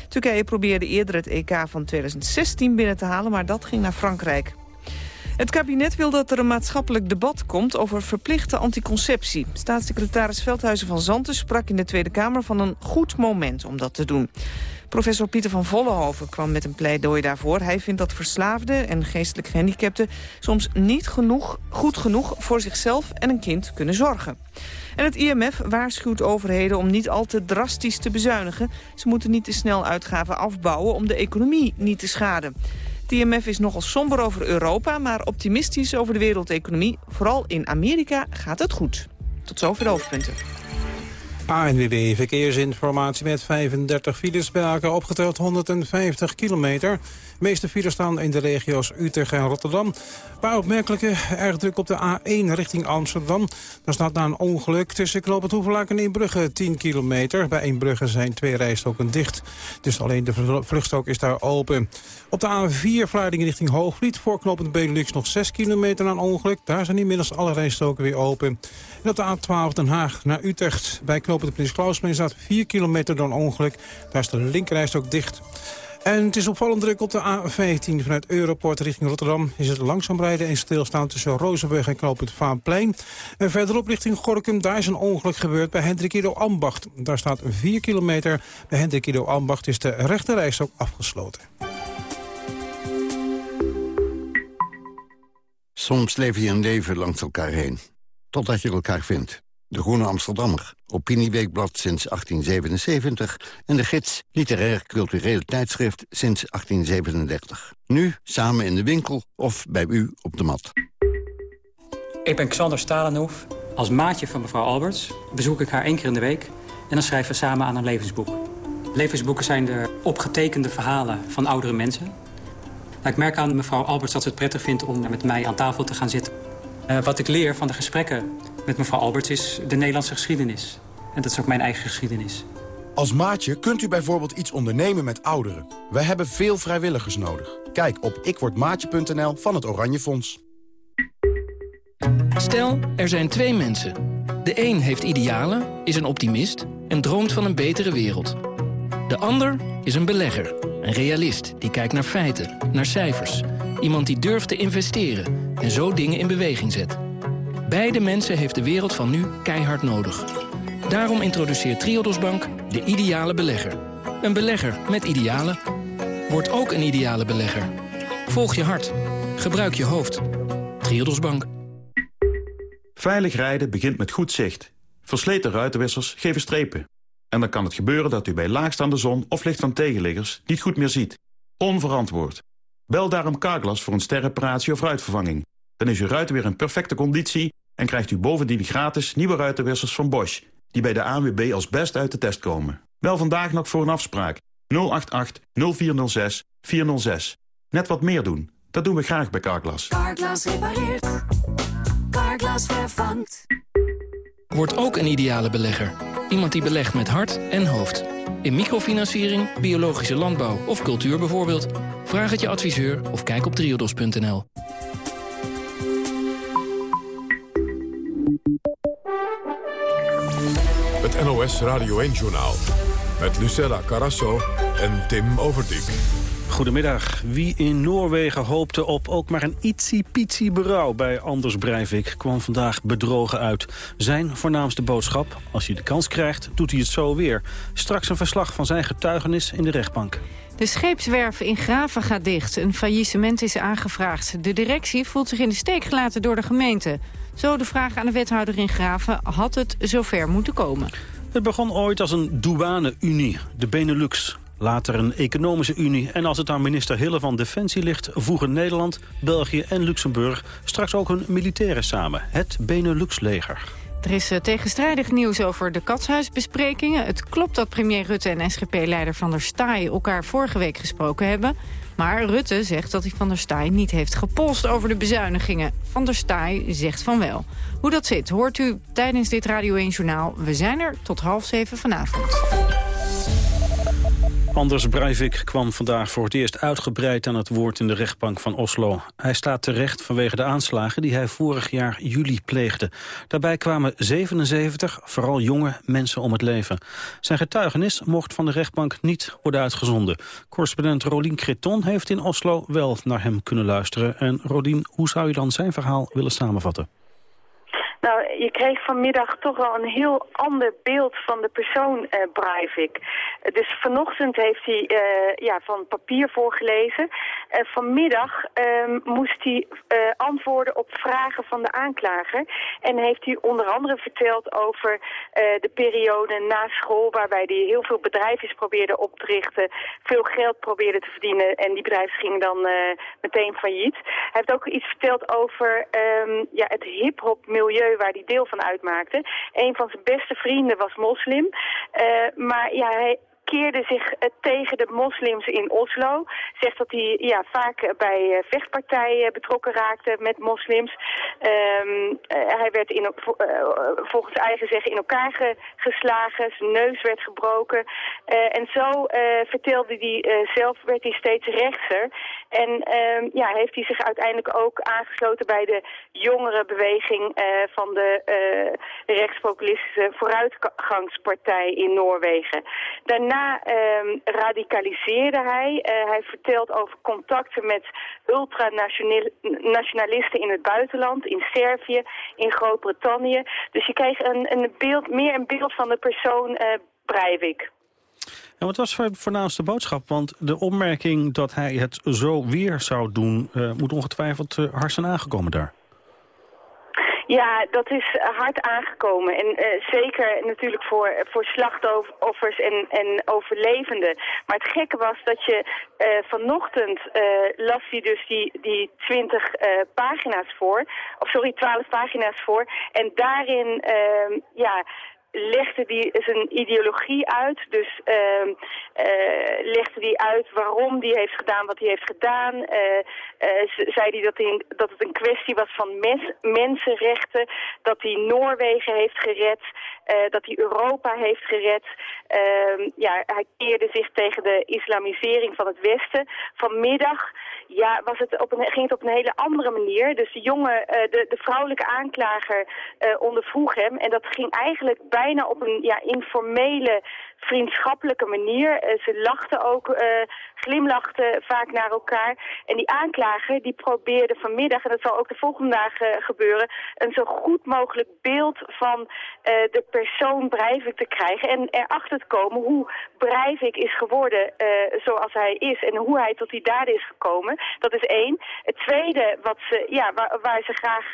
Turkije probeerde eerder het EK van 2016 binnen te halen, maar dat ging naar Frankrijk. Het kabinet wil dat er een maatschappelijk debat komt over verplichte anticonceptie. Staatssecretaris Veldhuizen van Zanten sprak in de Tweede Kamer van een goed moment om dat te doen. Professor Pieter van Vollenhoven kwam met een pleidooi daarvoor. Hij vindt dat verslaafden en geestelijk gehandicapten soms niet genoeg, goed genoeg voor zichzelf en een kind kunnen zorgen. En het IMF waarschuwt overheden om niet al te drastisch te bezuinigen. Ze moeten niet te snel uitgaven afbouwen om de economie niet te schaden. Het IMF is nogal somber over Europa, maar optimistisch over de wereldeconomie. Vooral in Amerika gaat het goed. Tot zover de hoofdpunten. ANWB Verkeersinformatie met 35 files opgeteld 150 kilometer. De meeste files staan in de regio's Utrecht en Rotterdam. Paar opmerkelijke, erg druk op de A1 richting Amsterdam. Daar staat na een ongeluk tussen Knoopend Hoevelaak en Inbrugge 10 kilometer. Bij Inbrugge zijn twee rijstoken dicht, dus alleen de vl- vluchtstok is daar open. Op de A4 Vlaardingen richting Hoogvliet voor Knoopend Benelux nog 6 kilometer een ongeluk. Daar zijn inmiddels alle rijstoken weer open. En op de A12 Den Haag naar Utrecht bij Knoopend Prins Klausplein staat 4 kilometer door een ongeluk. Daar is de linkerrijstok dicht. En het is opvallend druk op de A15 vanuit Europort richting Rotterdam. Is het langzaam rijden en stilstaan tussen Rozenburg en Knoopend Vaanplein. En verderop richting Gorkum, daar is een ongeluk gebeurd bij Hendrik Ido Ambacht. Daar staat 4 kilometer. Bij Hendrik Ido Ambacht is de rechterrijstok afgesloten. Soms leef je een leven langs elkaar heen. Totdat je elkaar vindt. De Groene Amsterdammer, Opinieweekblad sinds 1877... en de gids Literair Cultureel Tijdschrift sinds 1837. Nu samen in de winkel of bij u op de mat. Ik ben Xander Stalenhoef. Als maatje van mevrouw Alberts bezoek ik haar één keer in de week... en dan schrijven we samen aan een levensboek. Levensboeken zijn de opgetekende verhalen van oudere mensen. Ik merk aan mevrouw Alberts dat ze het prettig vindt om met mij aan tafel te gaan zitten. Uh, wat ik leer van de gesprekken met mevrouw Alberts is de Nederlandse geschiedenis. En dat is ook mijn eigen geschiedenis. Als maatje kunt u bijvoorbeeld iets ondernemen met ouderen. We hebben veel vrijwilligers nodig. Kijk op ikwordmaatje.nl van het Oranje Fonds. Stel, er zijn twee mensen. De een heeft idealen, is een optimist en droomt van een betere wereld. De ander is een belegger. Een realist die kijkt naar feiten, naar cijfers. Iemand die durft te investeren en zo dingen in beweging zet. Beide mensen heeft de wereld van nu keihard nodig. Daarom introduceert Triodos Bank de ideale belegger. Een belegger met idealen. Word ook een ideale belegger. Volg je hart. Gebruik je hoofd. Triodos Bank. Veilig rijden begint met goed zicht. Versleten ruitenwissers geven strepen. En dan kan het gebeuren dat u bij laagstaande zon of licht van tegenliggers niet goed meer ziet. Onverantwoord. Bel daarom Carglass voor een sterreparatie of ruitvervanging. Dan is uw ruiten weer in perfecte conditie en krijgt u bovendien gratis nieuwe ruitenwissers van Bosch... die bij de ANWB als best uit de test komen. Bel vandaag nog voor een afspraak. 088 0406 406. Net wat meer doen. Dat doen we graag bij Carglass. Carglass repareert. Carglass vervangt. Word ook een ideale belegger. Iemand die belegt met hart en hoofd. In microfinanciering, biologische landbouw of cultuur bijvoorbeeld. Vraag het je adviseur of kijk op triodos.nl. Het NOS Radio 1-journaal. Met Lucella Carasso en Tim Overdijk. Goedemiddag. Wie in Noorwegen hoopte op ook maar een ietsie-pietsie berouw bij Anders Breivik... kwam vandaag bedrogen uit. Zijn voornaamste boodschap, als hij de kans krijgt, doet hij het zo weer. Straks een verslag van zijn getuigenis in de rechtbank. De scheepswerf in Graven gaat dicht. Een faillissement is aangevraagd. De directie voelt zich in de steek gelaten door de gemeente. Zo de vraag aan de wethouder in Graven, had het zover moeten komen? Het begon ooit als een douane-unie, de Benelux. Later een economische unie. En als het aan minister Hille van Defensie ligt... voegen Nederland, België en Luxemburg straks ook hun militairen samen. Het Benelux-leger. Er is eh, tegenstrijdig nieuws over de katshuisbesprekingen. Het klopt dat premier Rutte en SGP-leider Van der Staaij elkaar vorige week gesproken hebben. Maar Rutte zegt dat hij Van der Staaij niet heeft gepolst over de bezuinigingen. Van der Staaij zegt van wel. Hoe dat zit, hoort u tijdens dit Radio 1-journaal. We zijn er tot half zeven vanavond. Anders Breivik kwam vandaag voor het eerst uitgebreid aan het woord in de rechtbank van Oslo. Hij staat terecht vanwege de aanslagen die hij vorig jaar juli pleegde. Daarbij kwamen 77, vooral jonge mensen om het leven. Zijn getuigenis mocht van de rechtbank niet worden uitgezonden. Correspondent Rolien Creton heeft in Oslo wel naar hem kunnen luisteren. En Rolien, hoe zou je dan zijn verhaal willen samenvatten? Nou, je kreeg vanmiddag toch wel een heel ander beeld van de persoon uh, Breivik. Dus vanochtend heeft hij uh, ja, van papier voorgelezen. Vanmiddag ehm, moest hij antwoorden op vragen van de aanklager. En heeft hij onder andere verteld over de periode na school... waarbij hij heel veel bedrijfjes probeerde op te richten... veel geld probeerde te verdienen en die bedrijven gingen dan meteen failliet. Hij heeft ook iets verteld over um, ja, het hip-hop milieu waar hij deel van uitmaakte. Een van zijn beste vrienden was moslim. Uh, maar ja, hij, keerde zich uh, tegen de moslims in Oslo. Zegt dat hij ja, vaak bij uh, vechtpartijen betrokken raakte met moslims. Um, hij werd in, volgens eigen zeggen in elkaar ge, geslagen. Zijn neus werd gebroken. en zo vertelde hij zelf, werd hij steeds rechtser. En um, ja, heeft hij zich uiteindelijk ook aangesloten bij de jongere beweging van de rechtspopulistische vooruitgangspartij in Noorwegen. Daarna Daarna um, radicaliseerde hij. Uh, hij vertelt over contacten met ultranationalisten in het buitenland, in Servië, in Groot-Brittannië. Dus je kreeg een, een beeld, meer een beeld van de persoon uh, Breivik. En wat was voor voornaamste boodschap? Want de opmerking dat hij het zo weer zou doen... Uh, moet ongetwijfeld uh, hard zijn aangekomen daar. Ja, dat is hard aangekomen. En uh, zeker natuurlijk voor, voor slachtoffers en, en overlevenden. Maar het gekke was dat je uh, vanochtend uh, las hij dus die, die 20 pagina's voor. Of sorry, 12 pagina's voor. En daarin, ehm, ja legde die zijn ideologie uit. Dus uh, legde hij uit waarom hij heeft gedaan wat hij heeft gedaan. Uh, zei hij dat, hij, dat het een kwestie was van mens, mensenrechten. Dat hij Noorwegen heeft gered. dat hij Europa heeft gered. Ehm, ja, hij keerde zich tegen de islamisering van het Westen. Vanmiddag ja, was het op een, ging het op een hele andere manier. Dus de jonge, de, de vrouwelijke aanklager ondervroeg hem. En dat ging eigenlijk bij bijna op een ja, informele vriendschappelijke manier. Eh, ze lachten ook, uh, glimlachten vaak naar elkaar. En die aanklager die probeerde vanmiddag, en dat zal ook de volgende dagen gebeuren... een zo goed mogelijk beeld van de persoon Breivik te krijgen... en erachter te komen hoe Breivik is geworden zoals hij is... en hoe hij tot die daden is gekomen. Dat is één. Het tweede wat ze, ja, waar, waar ze graag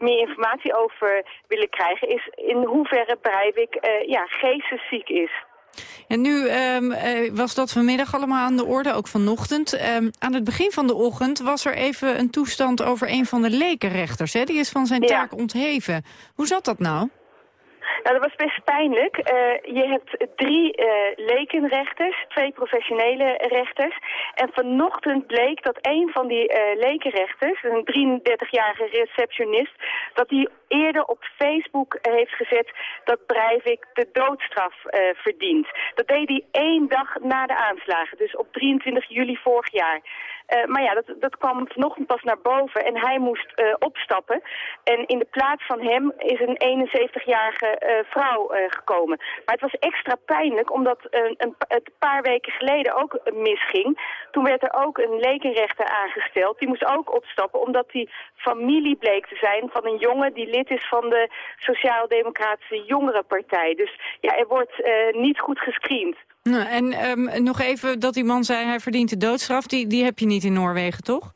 meer informatie over willen krijgen... is in hoeverre Breivik uh, ja, geestesziek is. En nu um, uh, was dat vanmiddag allemaal aan de orde, ook vanochtend. Um, aan het begin van de ochtend was er even een toestand over een van de lekenrechters. Hè? Die is van zijn taak ontheven. Hoe zat dat nou? Nou, dat was best pijnlijk. Uh, je hebt drie uh, lekenrechters, twee professionele rechters. En vanochtend bleek dat een van die uh, lekenrechters, een 33-jarige receptionist, dat die eerder op Facebook heeft gezet dat Breivik de doodstraf verdient. Dat deed hij één dag na de aanslagen, dus op 23 juli vorig jaar. Uh, maar ja, dat, dat kwam vanochtend pas naar boven en hij moest uh, opstappen. En in de plaats van hem is een 71-jarige uh, vrouw gekomen. Maar het was extra pijnlijk omdat een, een, het paar weken geleden ook misging. Toen werd er ook een lekenrechter aangesteld. Die moest ook opstappen omdat die familie bleek te zijn van een jongen die lid is van de Sociaal-Democratische Jongerenpartij. Dus ja, er wordt niet goed gescreend. Nou, en um, nog even dat die man zei hij verdient de doodstraf. Die, die heb je niet in Noorwegen, toch?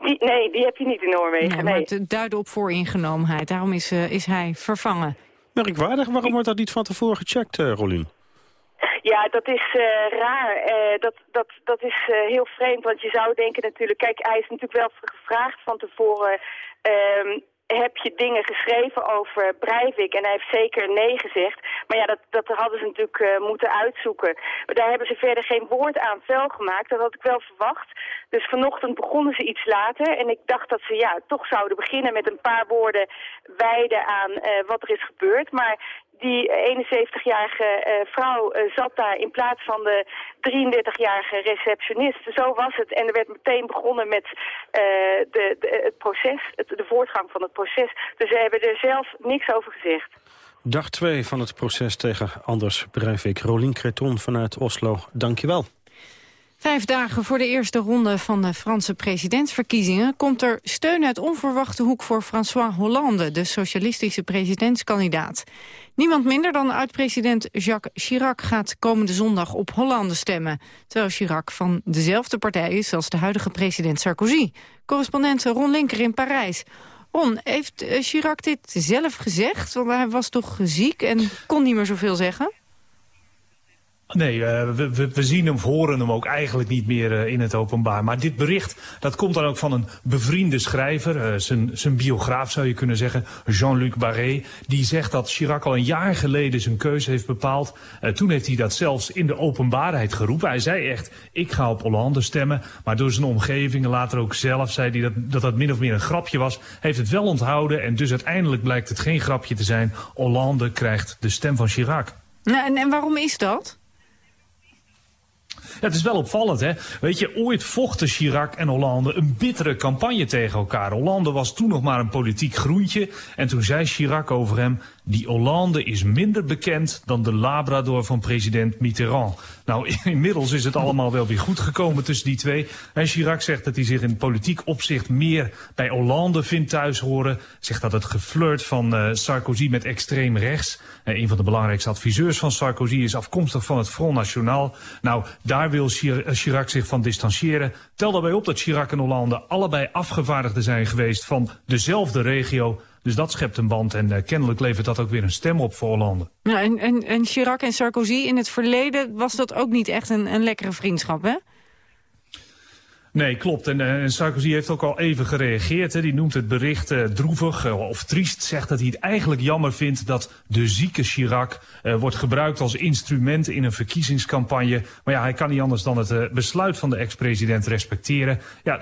Die, nee, die heb je niet in Noorwegen, nee. Maar het duidde op vooringenomenheid. Daarom is, uh, is hij vervangen. Merkwaardig. Waarom wordt dat niet van tevoren gecheckt, uh, Rolien? Ja, dat is uh, raar. Uh, dat, dat, dat is uh, heel vreemd, want je zou denken natuurlijk... Kijk, hij is natuurlijk wel gevraagd van tevoren... Heb je dingen geschreven over Breivik en hij heeft zeker nee gezegd. Maar ja, dat, dat hadden ze natuurlijk uh, moeten uitzoeken. Maar daar hebben ze verder geen woord aan vuil gemaakt. Dat had ik wel verwacht. Dus vanochtend begonnen ze iets later. En ik dacht dat ze ja, toch zouden beginnen met een paar woorden wijden aan uh, wat er is gebeurd. Maar die 71-jarige uh, vrouw uh, zat daar in plaats van de 33-jarige receptionist. Zo was het. En er werd meteen begonnen met uh, de, het proces, het, de voortgang van het proces. Dus ze hebben er zelf niks over gezegd. Dag 2 van het proces tegen Anders Breivik. Rolien Creton vanuit Oslo, dankjewel. Vijf dagen voor de eerste ronde van de Franse presidentsverkiezingen... komt er steun uit onverwachte hoek voor François Hollande... de socialistische presidentskandidaat. Niemand minder dan oud-president Jacques Chirac gaat komende zondag op Hollande stemmen. Terwijl Chirac van dezelfde partij is als de huidige president Sarkozy. Correspondent Ron Linker in Parijs. Ron, heeft eh, Chirac dit zelf gezegd? Want hij was toch ziek en kon niet meer zoveel zeggen? Nee, uh, we, we, zien hem horen hem ook eigenlijk niet meer uh, in het openbaar. Maar dit bericht, dat komt dan ook van een bevriende schrijver, uh, zijn biograaf zou je kunnen zeggen, Jean-Luc Barré. Die zegt dat Chirac al een jaar geleden zijn keuze heeft bepaald. toen heeft hij dat zelfs in de openbaarheid geroepen. Hij zei echt, ik ga op Hollande stemmen. Maar door zijn omgeving, later ook zelf, zei hij dat, dat dat min of meer een grapje was. Heeft het wel onthouden en dus uiteindelijk blijkt het geen grapje te zijn. Hollande krijgt de stem van Chirac. Nou, en, en waarom is dat? Het is wel opvallend, hè. Weet je, ooit vochten Chirac en Hollande een bittere campagne tegen elkaar. Hollande was toen nog maar een politiek groentje. En toen zei Chirac over hem... Die Hollande is minder bekend dan de Labrador van president Mitterrand. Nou, [laughs] inmiddels is het allemaal wel weer goed gekomen tussen die twee. En Chirac zegt dat hij zich in politiek opzicht meer bij Hollande vindt thuis horen. Zegt dat het geflirt van uh, Sarkozy met extreem rechts. Uh, een van de belangrijkste adviseurs van Sarkozy is afkomstig van het Front National. Nou, daar wil Chirac zich van distancieren. Tel daarbij op dat Chirac en Hollande allebei afgevaardigden zijn geweest van dezelfde regio. Dus dat schept een band en uh, kennelijk levert dat ook weer een stem op voor Hollande. Ja, en, en, en Chirac en Sarkozy in het verleden was dat ook niet echt een, een lekkere vriendschap, hè? Nee, klopt. En, eh, en, Sarkozy heeft ook al even gereageerd. Hè. Die noemt het bericht uh, droevig uh, of triest. Zegt dat hij het eigenlijk jammer vindt dat de zieke Chirac wordt gebruikt als instrument in een verkiezingscampagne. Maar ja, hij kan niet anders dan het besluit van de ex-president respecteren. Ja,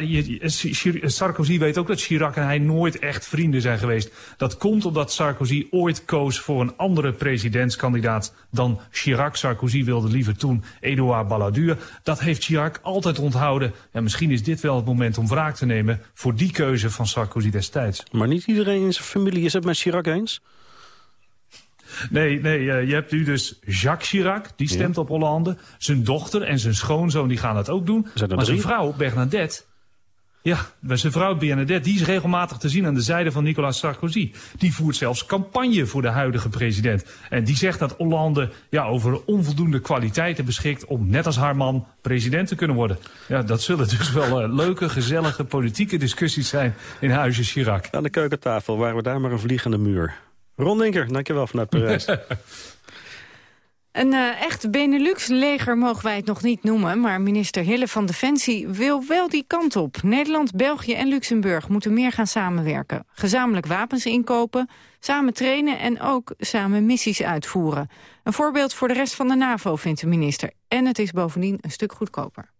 Sarkozy weet ook dat Chirac en hij nooit echt vrienden zijn geweest. Dat komt omdat Sarkozy ooit koos voor een andere presidentskandidaat dan Chirac. Sarkozy wilde liever toen Edouard Balladur. Dat heeft Chirac altijd onthouden. En misschien misschien is dit wel het moment om wraak te nemen... voor die keuze van Sarkozy destijds. Maar niet iedereen in zijn familie is het met Chirac eens? Nee, nee eh, je hebt nu dus Jacques Chirac, die stemt op Hollande. Zijn dochter en zijn schoonzoon die gaan dat ook doen. Maar zijn vrouw, Bernadette... Ja, zijn vrouw Bernadette, die is regelmatig te zien aan de zijde van Nicolas Sarkozy. Die voert zelfs campagne voor de huidige president. En die zegt dat Hollande ja, over onvoldoende kwaliteiten beschikt... om net als haar man president te kunnen worden. Ja, dat zullen dus wel eh, leuke, gezellige politieke discussies zijn in huisje Chirac. Aan de keukentafel waren we daar maar een vliegende muur. Ron Denker, dankjewel vanuit Parijs. [laughs] Een eh, echt Benelux-leger mogen wij het nog niet noemen... maar minister Hille van Defensie wil wel die kant op. Nederland, België en Luxemburg moeten meer gaan samenwerken. Gezamenlijk wapens inkopen, samen trainen en ook samen missies uitvoeren. Een voorbeeld voor de rest van de NAVO, vindt de minister. En het is bovendien een stuk goedkoper.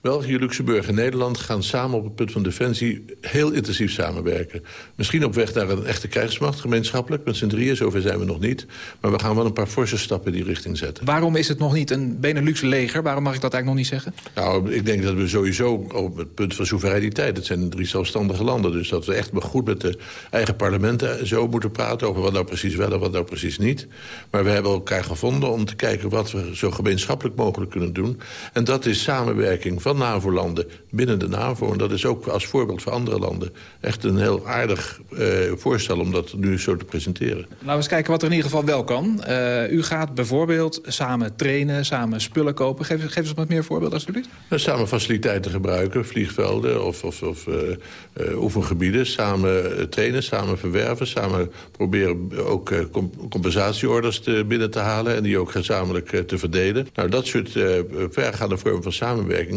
België, Luxemburg en Nederland gaan samen op het punt van defensie heel intensief samenwerken. Misschien op weg naar een echte krijgsmacht, gemeenschappelijk, met z'n drieën, zover zijn we nog niet. Maar we gaan wel een paar forse stappen in die richting zetten. Waarom is het nog niet een Benelux-leger? Waarom mag ik dat eigenlijk nog niet zeggen? Nou, ik denk dat we sowieso op het punt van soevereiniteit... het zijn drie zelfstandige landen, dus dat we echt goed met de eigen parlementen zo moeten praten... over wat nou precies wel en wat nou precies niet. Maar we hebben elkaar gevonden om te kijken wat we zo gemeenschappelijk mogelijk kunnen doen. En dat is samenwerking van NAVO-landen binnen de NAVO. En dat is ook als voorbeeld voor andere landen echt een heel aardig eh, voorstel... om dat nu zo te presenteren. Laten we eens kijken wat er in ieder geval wel kan. Eh, u gaat bijvoorbeeld samen trainen, samen spullen kopen. Geef, geef eens wat meer voorbeelden, alstublieft. En samen faciliteiten gebruiken, vliegvelden of, of, of eh, oefengebieden. Samen trainen, samen verwerven. Samen proberen ook com- compensatieorders te, binnen te halen... en die ook gezamenlijk te verdelen. Nou, dat soort vergaande vormen van samenwerking...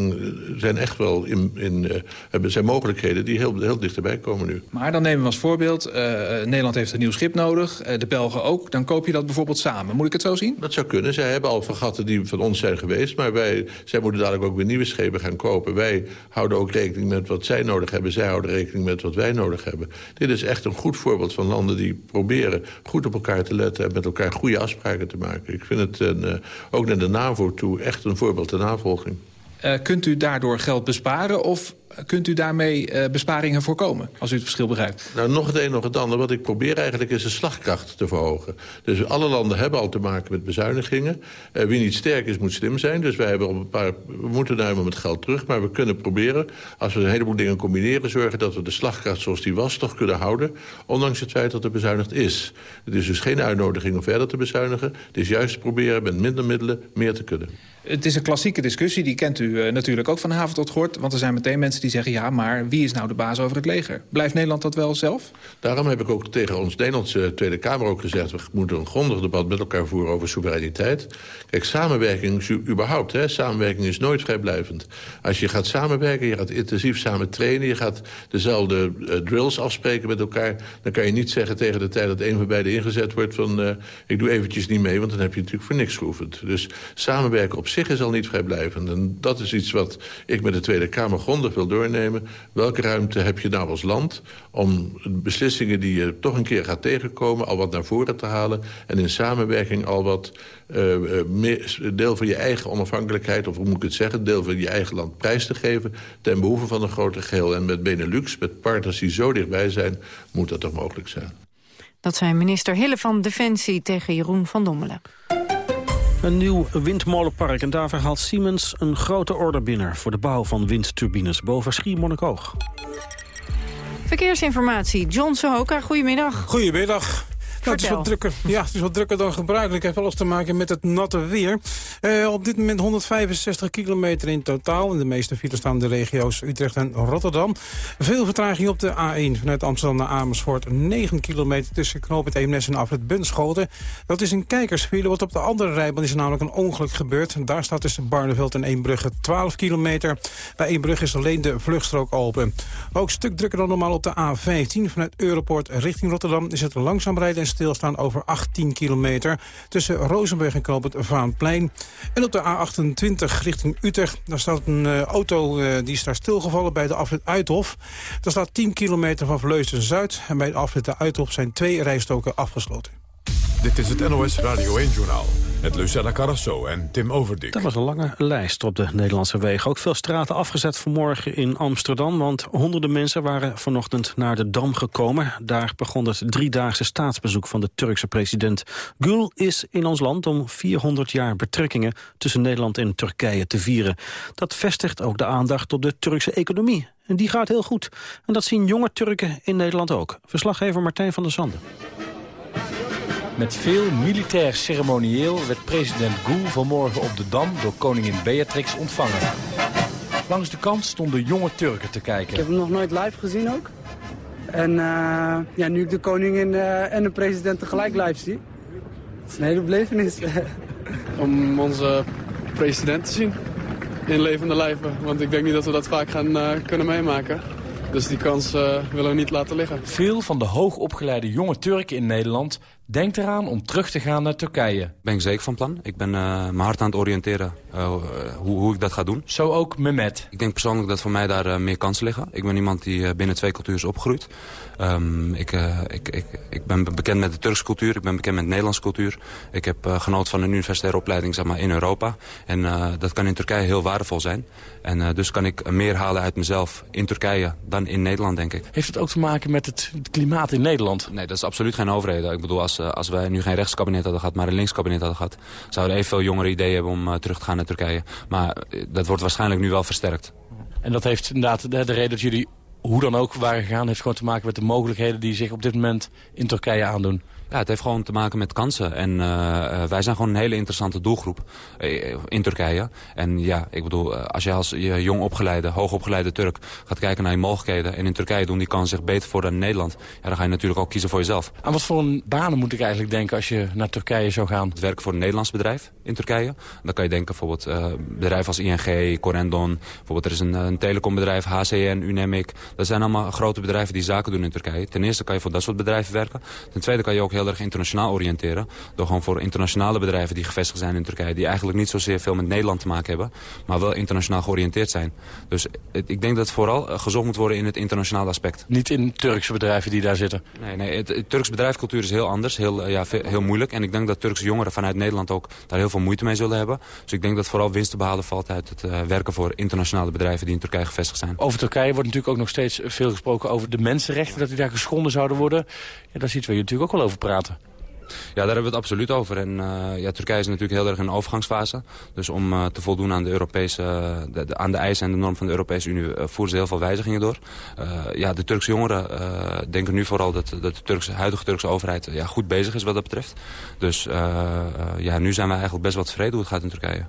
zijn echt wel in, in, eh, hebben, zijn mogelijkheden die heel, heel dichterbij komen nu. Maar dan nemen we als voorbeeld, eh, Nederland heeft een nieuw schip nodig. eh, de Belgen ook. Dan koop je dat bijvoorbeeld samen. Moet ik het zo zien? Dat zou kunnen. Zij hebben al vergatten die van ons zijn geweest. Maar wij, zij moeten dadelijk ook weer nieuwe schepen gaan kopen. Wij houden ook rekening met wat zij nodig hebben. Zij houden rekening met wat wij nodig hebben. Dit is echt een goed voorbeeld van landen die proberen goed op elkaar te letten... en met elkaar goede afspraken te maken. Ik vind het een, ook naar de NAVO toe echt een voorbeeld ter navolging. Eh, kunt u daardoor geld besparen of kunt u daarmee eh, besparingen voorkomen? Als u het verschil begrijpt. Nou, nog het een, nog het ander. Wat ik probeer eigenlijk is de slagkracht te verhogen. Dus alle landen hebben al te maken met bezuinigingen. Eh, wie niet sterk is, moet slim zijn. Dus wij hebben op een paar, we moeten daar met geld terug. Maar we kunnen proberen, als we een heleboel dingen combineren... zorgen dat we de slagkracht zoals die was toch kunnen houden. Ondanks het feit dat er bezuinigd is. Het is dus geen uitnodiging om verder te bezuinigen. Het is juist proberen met minder middelen meer te kunnen. Het is een klassieke discussie, die kent u eh, natuurlijk ook van haven tot gort. Want er zijn meteen mensen die zeggen, ja, maar wie is nou de baas over het leger? Blijft Nederland dat wel zelf? Daarom heb ik ook tegen ons Nederlandse Tweede Kamer ook gezegd... we moeten een grondig debat met elkaar voeren over soevereiniteit. Kijk, samenwerking is überhaupt, hè, samenwerking is nooit vrijblijvend. Als je gaat samenwerken, je gaat intensief samen trainen... je gaat dezelfde eh, drills afspreken met elkaar... dan kan je niet zeggen tegen de tijd dat een van beiden ingezet wordt... van eh, ik doe eventjes niet mee, want dan heb je natuurlijk voor niks geoefend. Dus samenwerken op zich is al niet vrijblijvend. En dat is iets wat ik met de Tweede Kamer grondig wil doornemen. Welke ruimte heb je nou als land om beslissingen die je toch een keer gaat tegenkomen... al wat naar voren te halen en in samenwerking al wat eh, eh, deel van je eigen onafhankelijkheid... of hoe moet ik het zeggen, deel van je eigen land prijs te geven... ten behoeve van een groter geheel. En met Benelux, met partners die zo dichtbij zijn, moet dat toch mogelijk zijn. Dat zei minister Hille van Defensie tegen Jeroen van Dommelen. Een nieuw windmolenpark en daarvoor haalt Siemens een grote order binnen... voor de bouw van windturbines boven Schiermonnikoog. Verkeersinformatie, John Sohoka, goedemiddag. Goedemiddag. Nou, het, is wat drukker, ja, het is wat drukker dan gebruikelijk. Het heeft alles te maken met het natte weer. Eh, op dit moment 165 kilometer in totaal. In de meeste files staan de regio's Utrecht en Rotterdam. Veel vertraging op de A1 vanuit Amsterdam naar Amersfoort. 9 kilometer tussen knooppunt Eemnes en afrit Bunschoten. Dat is een kijkersfile, want op de andere rijbaan is er namelijk een ongeluk gebeurd. Daar staat tussen Barneveld en Eembrugge 12 kilometer. Bij Eembrugge is alleen de vluchtstrook open. Ook een stuk drukker dan normaal op de A15. Vanuit Europoort richting Rotterdam is het langzaam rijden en stilstaan over 18 kilometer. Tussen Rozenburg en knooppunt Vaanplein. En op de A28 richting Utrecht. Daar staat een eh, auto eh, die is daar stilgevallen bij de afrit Uithof. Daar staat 10 kilometer van Vleusden-Zuid. En bij de afrit de Uithof zijn twee rijstoken afgesloten. Dit is het NOS Radio 1-journaal met Lucella Carrasso en Tim Overdik. Dat was een lange lijst op de Nederlandse wegen. Ook veel straten afgezet vanmorgen in Amsterdam... want honderden mensen waren vanochtend naar de Dam gekomen. Daar begon het driedaagse staatsbezoek van de Turkse president. Gül is in ons land om 400 jaar betrekkingen... tussen Nederland en Turkije te vieren. Dat vestigt ook de aandacht op de Turkse economie. En die gaat heel goed. En dat zien jonge Turken in Nederland ook. Verslaggever Martijn van der Sande. Met veel militair ceremonieel werd president Gül vanmorgen op de Dam door koningin Beatrix ontvangen. Langs de kant stonden jonge Turken te kijken. Ik heb hem nog nooit live gezien ook. En uh, ja, nu ik de koningin uh, en de president tegelijk live zie, het is een hele belevenis. [laughs] Om onze president te zien in levende lijven. Want ik denk niet dat we dat vaak gaan uh, kunnen meemaken. Dus die kans willen we niet laten liggen. Veel van de hoogopgeleide jonge Turken in Nederland denkt eraan om terug te gaan naar Turkije. Ben ik zeker van plan. Ik ben uh, mijn hart aan het oriënteren uh, hoe, hoe, ik dat ga doen. Zo ook Mehmet. Ik denk persoonlijk dat voor mij daar uh, meer kansen liggen. Ik ben iemand die binnen twee culturen is opgegroeid. Um, ik, ik, ik, ik, ben bekend met de Turkse cultuur, ik ben bekend met de Nederlandse cultuur. Ik heb genoten van een universitaire opleiding zeg maar, in Europa. En dat kan in Turkije heel waardevol zijn. En dus kan ik meer halen uit mezelf in Turkije dan in Nederland, denk ik. Heeft het ook te maken met het, klimaat in Nederland? Nee, dat is absoluut geen overreden. Ik bedoel, als als, als wij nu geen rechtskabinet hadden gehad, maar een linkskabinet hadden gehad, zouden evenveel jongeren ideeën hebben om uh, terug te gaan naar Turkije. Maar uh, dat wordt waarschijnlijk nu wel versterkt. En dat heeft inderdaad de, de reden dat jullie hoe dan ook waren gegaan... heeft gewoon te maken met de mogelijkheden die zich op dit moment in Turkije aandoen. Ja, het heeft gewoon te maken met kansen. En uh, wij zijn gewoon een hele interessante doelgroep uh, in Turkije. En ja, ik bedoel, als je als je jong opgeleide, hoogopgeleide Turk gaat kijken naar je mogelijkheden... en in Turkije doen die kansen zich beter voor dan in Nederland... Ja, dan ga je natuurlijk ook kiezen voor jezelf. Aan wat voor een banen moet ik eigenlijk denken als je naar Turkije zou gaan? Het werken voor een Nederlands bedrijf in Turkije. Dan kan je denken bijvoorbeeld uh, bedrijven als ING, Corendon. Bijvoorbeeld er is een, een telecombedrijf, HCN, Unemic. Dat zijn allemaal grote bedrijven die zaken doen in Turkije. Ten eerste kan je voor dat soort bedrijven werken. Ten tweede kan je ook heel erg internationaal oriënteren. Door gewoon voor internationale bedrijven die gevestigd zijn in Turkije... die eigenlijk niet zozeer veel met Nederland te maken hebben... maar wel internationaal georiënteerd zijn. Dus ik denk dat het vooral eh, gezocht moet worden in het internationale aspect. Niet in Turkse bedrijven die daar zitten? Nee, nee het, het Turks bedrijfscultuur is heel anders, heel, eh, ja, heel moeilijk. En ik denk dat Turkse jongeren vanuit Nederland ook daar heel veel moeite mee zullen hebben. Dus ik denk dat vooral winst te behalen valt uit het uh, werken voor internationale bedrijven... die in Turkije gevestigd zijn. Over Turkije wordt natuurlijk ook nog steeds veel gesproken over de mensenrechten... dat die daar geschonden zouden worden. Ja, daar zitten we natuurlijk ook wel over praten. Ja, daar hebben we het absoluut over. En uh, ja, Turkije is natuurlijk heel erg in een overgangsfase. Dus om uh, te voldoen aan de, Europese, de, de, aan de eisen en de norm van de Europese Unie... Uh, voeren ze heel veel wijzigingen door. ja, de Turkse jongeren denken nu vooral dat, dat de Turkse, huidige Turkse overheid ja, goed bezig is wat dat betreft. Dus ja, nu zijn we eigenlijk best wel tevreden hoe het gaat in Turkije.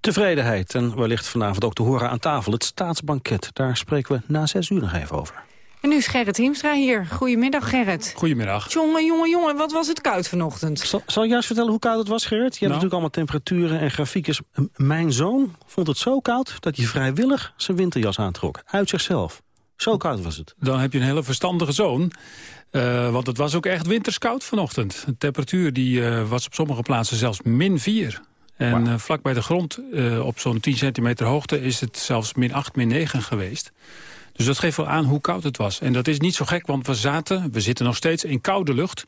Tevredenheid en wellicht vanavond ook te horen aan tafel. Het staatsbanket, daar spreken we na zes uur nog even over. En nu is Gerrit Hiemstra hier. Goedemiddag, Gerrit. Goedemiddag. Jongen, jongen, jongen, wat was het koud vanochtend? Zal, zal ik juist vertellen hoe koud het was, Gerrit? Je hebt nou. natuurlijk allemaal temperaturen en grafiekjes. Mijn zoon vond het zo koud dat hij vrijwillig zijn winterjas aantrok. Uit zichzelf. Zo koud was het. Dan heb je een hele verstandige zoon. Uh, want het was ook echt winterskoud vanochtend. De temperatuur die, uh, was op sommige plaatsen zelfs min 4. En wow. uh, vlak bij de grond, op zo'n 10 centimeter hoogte... is het zelfs min 8, min 9 geweest. Dus dat geeft wel aan hoe koud het was. En dat is niet zo gek, want we zaten, we zitten nog steeds in koude lucht.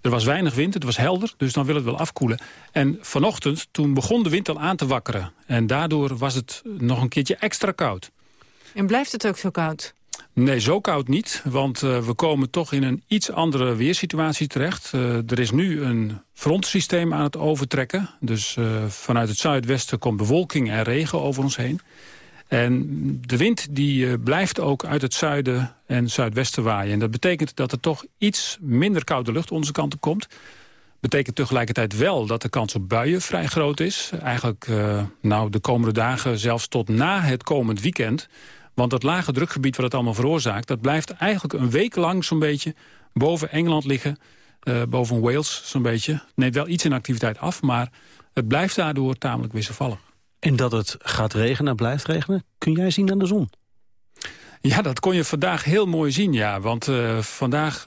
Er was weinig wind, het was helder, dus dan wil het wel afkoelen. En vanochtend, toen begon de wind al aan te wakkeren. En daardoor was het nog een keertje extra koud. En blijft het ook zo koud? Nee, zo koud niet, want uh, we komen toch in een iets andere weersituatie terecht. Uh, er is nu een frontsysteem aan het overtrekken. Dus uh, vanuit het zuidwesten komt bewolking en regen over ons heen. En de wind die uh, blijft ook uit het zuiden en zuidwesten waaien. En dat betekent dat er toch iets minder koude lucht onze kant op komt. Betekent tegelijkertijd wel dat de kans op buien vrij groot is. Eigenlijk uh, nou, de komende dagen, zelfs tot na het komend weekend. Want dat lage drukgebied wat het allemaal veroorzaakt... dat blijft eigenlijk een week lang zo'n beetje boven Engeland liggen. Uh, boven Wales zo'n beetje. Neemt wel iets in activiteit af, maar het blijft daardoor tamelijk wisselvallig. En dat het gaat regenen, blijft regenen, kun jij zien aan de zon? Ja, dat kon je vandaag heel mooi zien, ja. Want uh, vandaag,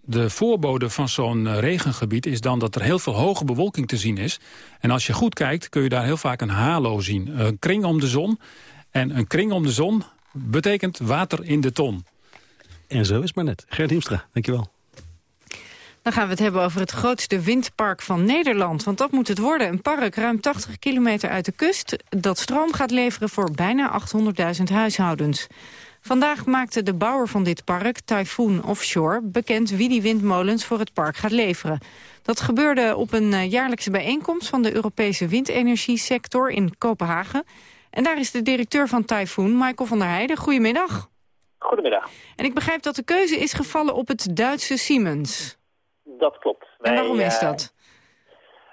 de voorbode van zo'n uh, regengebied... is dan dat er heel veel hoge bewolking te zien is. En als je goed kijkt, kun je daar heel vaak een halo zien. Een kring om de zon. En een kring om de zon betekent water in de ton. En zo is maar net. Gert Hiemstra, dankjewel. Dan gaan we het hebben over het grootste windpark van Nederland. Want dat moet het worden. Een park ruim 80 kilometer uit de kust... dat stroom gaat leveren voor bijna 800.000 huishoudens. Vandaag maakte de bouwer van dit park, Typhoon Offshore... bekend wie die windmolens voor het park gaat leveren. Dat gebeurde op een eh, jaarlijkse bijeenkomst... van de Europese windenergiesector in Kopenhagen. En daar is de directeur van Typhoon, Michael van der Heijden. Goedemiddag. Goedemiddag. En ik begrijp dat de keuze is gevallen op het Duitse Siemens. Dat klopt. En waarom is eh, dat?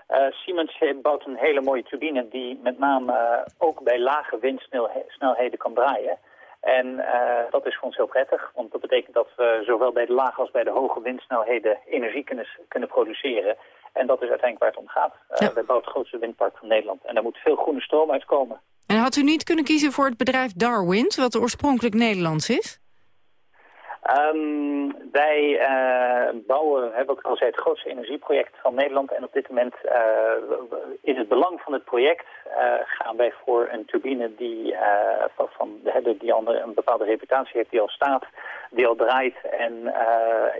eh, Siemens bouwt een hele mooie turbine die met name eh, ook bij lage windsnelheden kan draaien. En dat is voor ons heel prettig, want dat betekent dat we zowel bij de lage als bij de hoge windsnelheden energie kunnen, kunnen produceren. En dat is uiteindelijk waar het om gaat. Uh, Wij bouwen het grootste windpark van Nederland en daar moet veel groene stroom uitkomen. En had u niet kunnen kiezen voor het bedrijf Darwind, wat oorspronkelijk Nederlands is? Um, wij uh, bouwen, hebben ook al gezegd, het grootste energieproject van Nederland. En op dit moment uh, in het belang van het project uh, gaan wij voor een turbine die, van, van die al een bepaalde reputatie heeft, die al staat, die al draait. En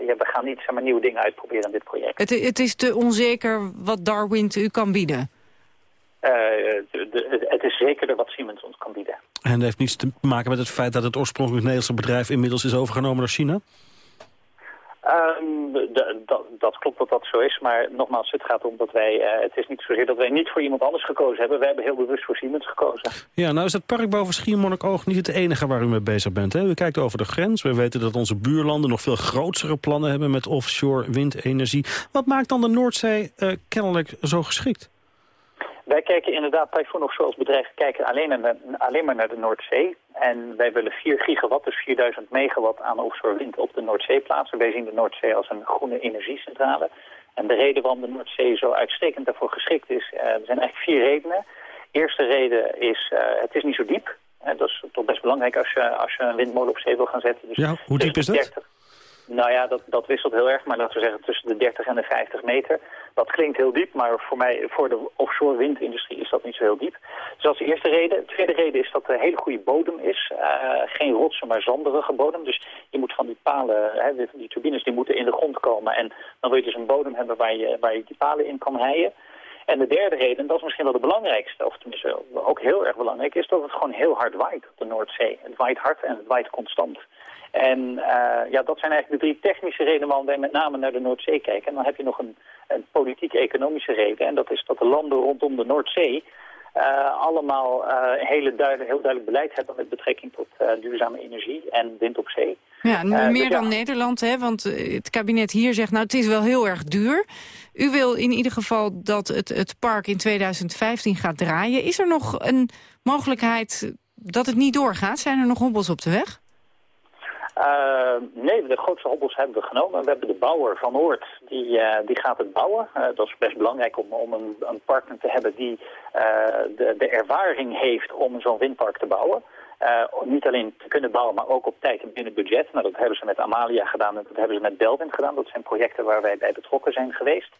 ja, we gaan niet zeg nieuwe dingen uitproberen in dit project. Het, het is te onzeker wat Darwin u kan bieden? De, de, het is zekerder wat Siemens ons kan bieden. En dat heeft niets te maken met het feit dat het oorspronkelijk Nederlandse bedrijf inmiddels is overgenomen door China? Um, dat klopt dat dat zo is, maar nogmaals, het gaat om dat wij, uh, het is niet zozeer dat wij niet voor iemand anders gekozen hebben. Wij hebben heel bewust voor Siemens gekozen. Ja, nou is dat park boven Schiermonnikoog niet het enige waar u mee bezig bent. Hè? U kijkt over de grens, we weten dat onze buurlanden nog veel grotere plannen hebben met offshore windenergie. Wat maakt dan de Noordzee uh, kennelijk zo geschikt? Wij kijken inderdaad, Typhoon of zoals bedrijven kijken alleen, alleen maar naar de Noordzee. En wij willen 4 gigawatt, dus 4000 megawatt aan offshore wind op de Noordzee plaatsen. Wij zien de Noordzee als een groene energiecentrale. En de reden waarom de Noordzee zo uitstekend daarvoor geschikt is, uh, er zijn eigenlijk vier redenen. Eerste reden is, uh, het is niet zo diep. Uh, dat is toch best belangrijk als je, als je een windmolen op zee wil gaan zetten. Dus ja, hoe diep is dat? 30, nou ja, dat, dat wisselt heel erg, maar laten we zeggen tussen de 30 en de 50 meter. Dat klinkt heel diep, maar voor mij, voor de offshore windindustrie is dat niet zo heel diep. Dus dat is de eerste reden. De tweede reden is dat er hele goede bodem is. Uh, geen rotsen, maar zanderige bodem. Dus je moet van die palen, hè, die turbines, die moeten in de grond komen. En dan wil je dus een bodem hebben waar je, waar je die palen in kan heien. En de derde reden, dat is misschien wel de belangrijkste, of tenminste ook heel erg belangrijk, is dat het gewoon heel hard waait op de Noordzee. Het waait hard en het waait constant. En uh, ja, dat zijn eigenlijk de drie technische redenen waarom wij met name naar de Noordzee kijken. En dan heb je nog een, een politiek-economische reden. En dat is dat de landen rondom de Noordzee uh, allemaal uh, hele heel duidelijk beleid hebben met betrekking tot duurzame energie en wind op zee. Ja, meer dus dan ja. Nederland, hè? want het kabinet hier zegt, nou het is wel heel erg duur. U wil in ieder geval dat het, het park in 2015 gaat draaien. Is er nog een mogelijkheid dat het niet doorgaat? Zijn er nog hobbels op de weg? Uh, nee, de grootste hobbels hebben we genomen. We hebben de bouwer van Oort, die, uh, die gaat het bouwen. Uh, dat is best belangrijk om, om een, een partner te hebben die de, de ervaring heeft om zo'n windpark te bouwen. Niet alleen te kunnen bouwen, maar ook op tijd en binnen budget. Nou, dat hebben ze met Amalia gedaan en dat hebben ze met Belwind gedaan. Dat zijn projecten waar wij bij betrokken zijn geweest.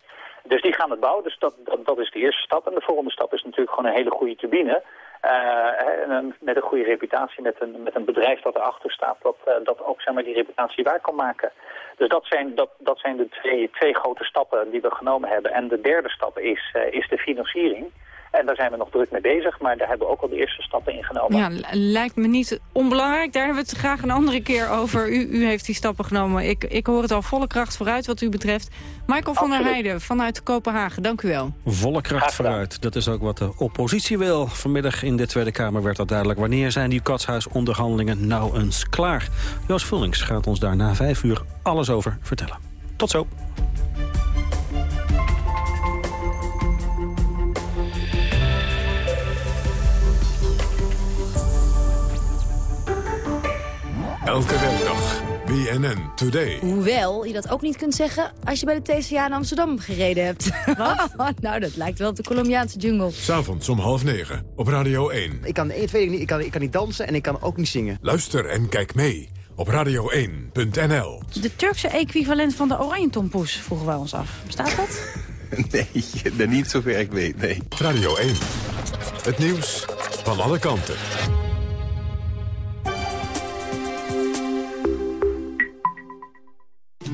Dus die gaan het bouwen, dus dat, dat, is de eerste stap. En de volgende stap is natuurlijk gewoon een hele goede turbine... Uh, met een goede reputatie, met een, met een bedrijf dat erachter staat, dat, uh, dat ook zeg maar, die reputatie waar kan maken. Dus dat zijn, dat, dat zijn de twee, twee grote stappen die we genomen hebben. En de derde stap is, uh, is de financiering. En daar zijn we nog druk mee bezig, maar daar hebben we ook al de eerste stappen in genomen. Ja, lijkt me niet onbelangrijk. Daar hebben we het graag een andere keer over. U, u heeft die stappen genomen. Ik, ik hoor het al volle kracht vooruit wat u betreft. Michael van der Heijden vanuit Kopenhagen, dank u wel. Volle kracht vooruit. Dat is ook wat de oppositie wil. Vanmiddag in de Tweede Kamer werd dat duidelijk. Wanneer zijn die katshuisonderhandelingen nou eens klaar? Joost Vullings gaat ons daar na vijf uur alles over vertellen. Tot zo. Elke werkdag. BNN Today. Hoewel je dat ook niet kunt zeggen als je bij de TCA in Amsterdam gereden hebt. Wat? [laughs] nou, dat lijkt wel op de Colombiaanse jungle. S'avonds om half negen op Radio 1. Ik kan, het weet ik niet, ik kan, ik kan niet dansen en ik kan ook niet zingen. Luister en kijk mee op radio1.nl. De Turkse equivalent van de Oranjetompoes vroegen wij ons af. Bestaat dat? [laughs] nee, niet zover ik weet, nee. Radio 1. Het nieuws van alle kanten.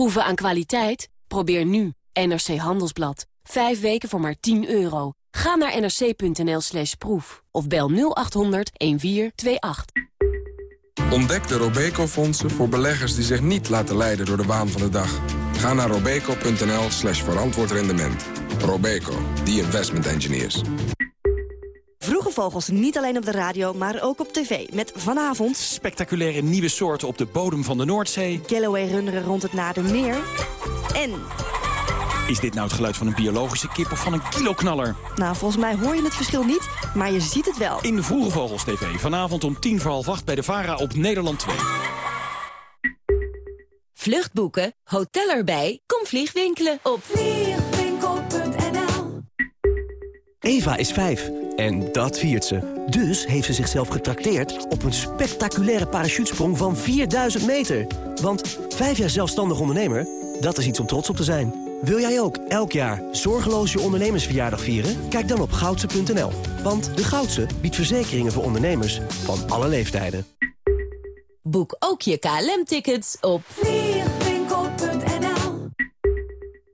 Proeven aan kwaliteit? Probeer nu NRC Handelsblad. Vijf weken voor maar 10 euro. Ga naar nrc.nl slash proef of bel 0800 1428. Ontdek de Robeco-fondsen voor beleggers die zich niet laten leiden door de waan van de dag. Ga naar robeco.nl slash verantwoord rendement. Robeco, the investment engineers. Vroege vogels niet alleen op de radio, maar ook op tv. Met vanavond... Spectaculaire nieuwe soorten op de bodem van de Noordzee. Galloway runderen rond het Nadermeer. En... Is dit nou het geluid van een biologische kip of van een kiloknaller? Nou, volgens mij hoor je het verschil niet, maar je ziet het wel. In de Vroege Vogels TV. Vanavond om tien voor half acht bij de VARA op Nederland 2. Vluchtboeken, hotel erbij, kom vliegwinkelen op Vliegwinkel.nl Eva is vijf en dat viert ze. Dus heeft ze zichzelf getrakteerd op een spectaculaire parachutesprong van 4000 meter. Want vijf jaar zelfstandig ondernemer, dat is iets om trots op te zijn. Wil jij ook elk jaar zorgeloos je ondernemersverjaardag vieren? Kijk dan op goudse.nl. Want de Goudse biedt verzekeringen voor ondernemers van alle leeftijden. Boek ook je KLM-tickets op Vliegwinkel.nl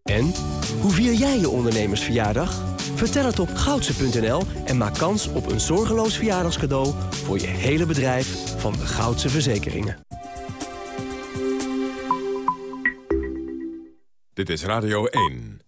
En, hoe vier jij je ondernemersverjaardag? Vertel het op goudse.nl en maak kans op een zorgeloos verjaardagscadeau... voor je hele bedrijf van de Goudse Verzekeringen. Dit is Radio 1.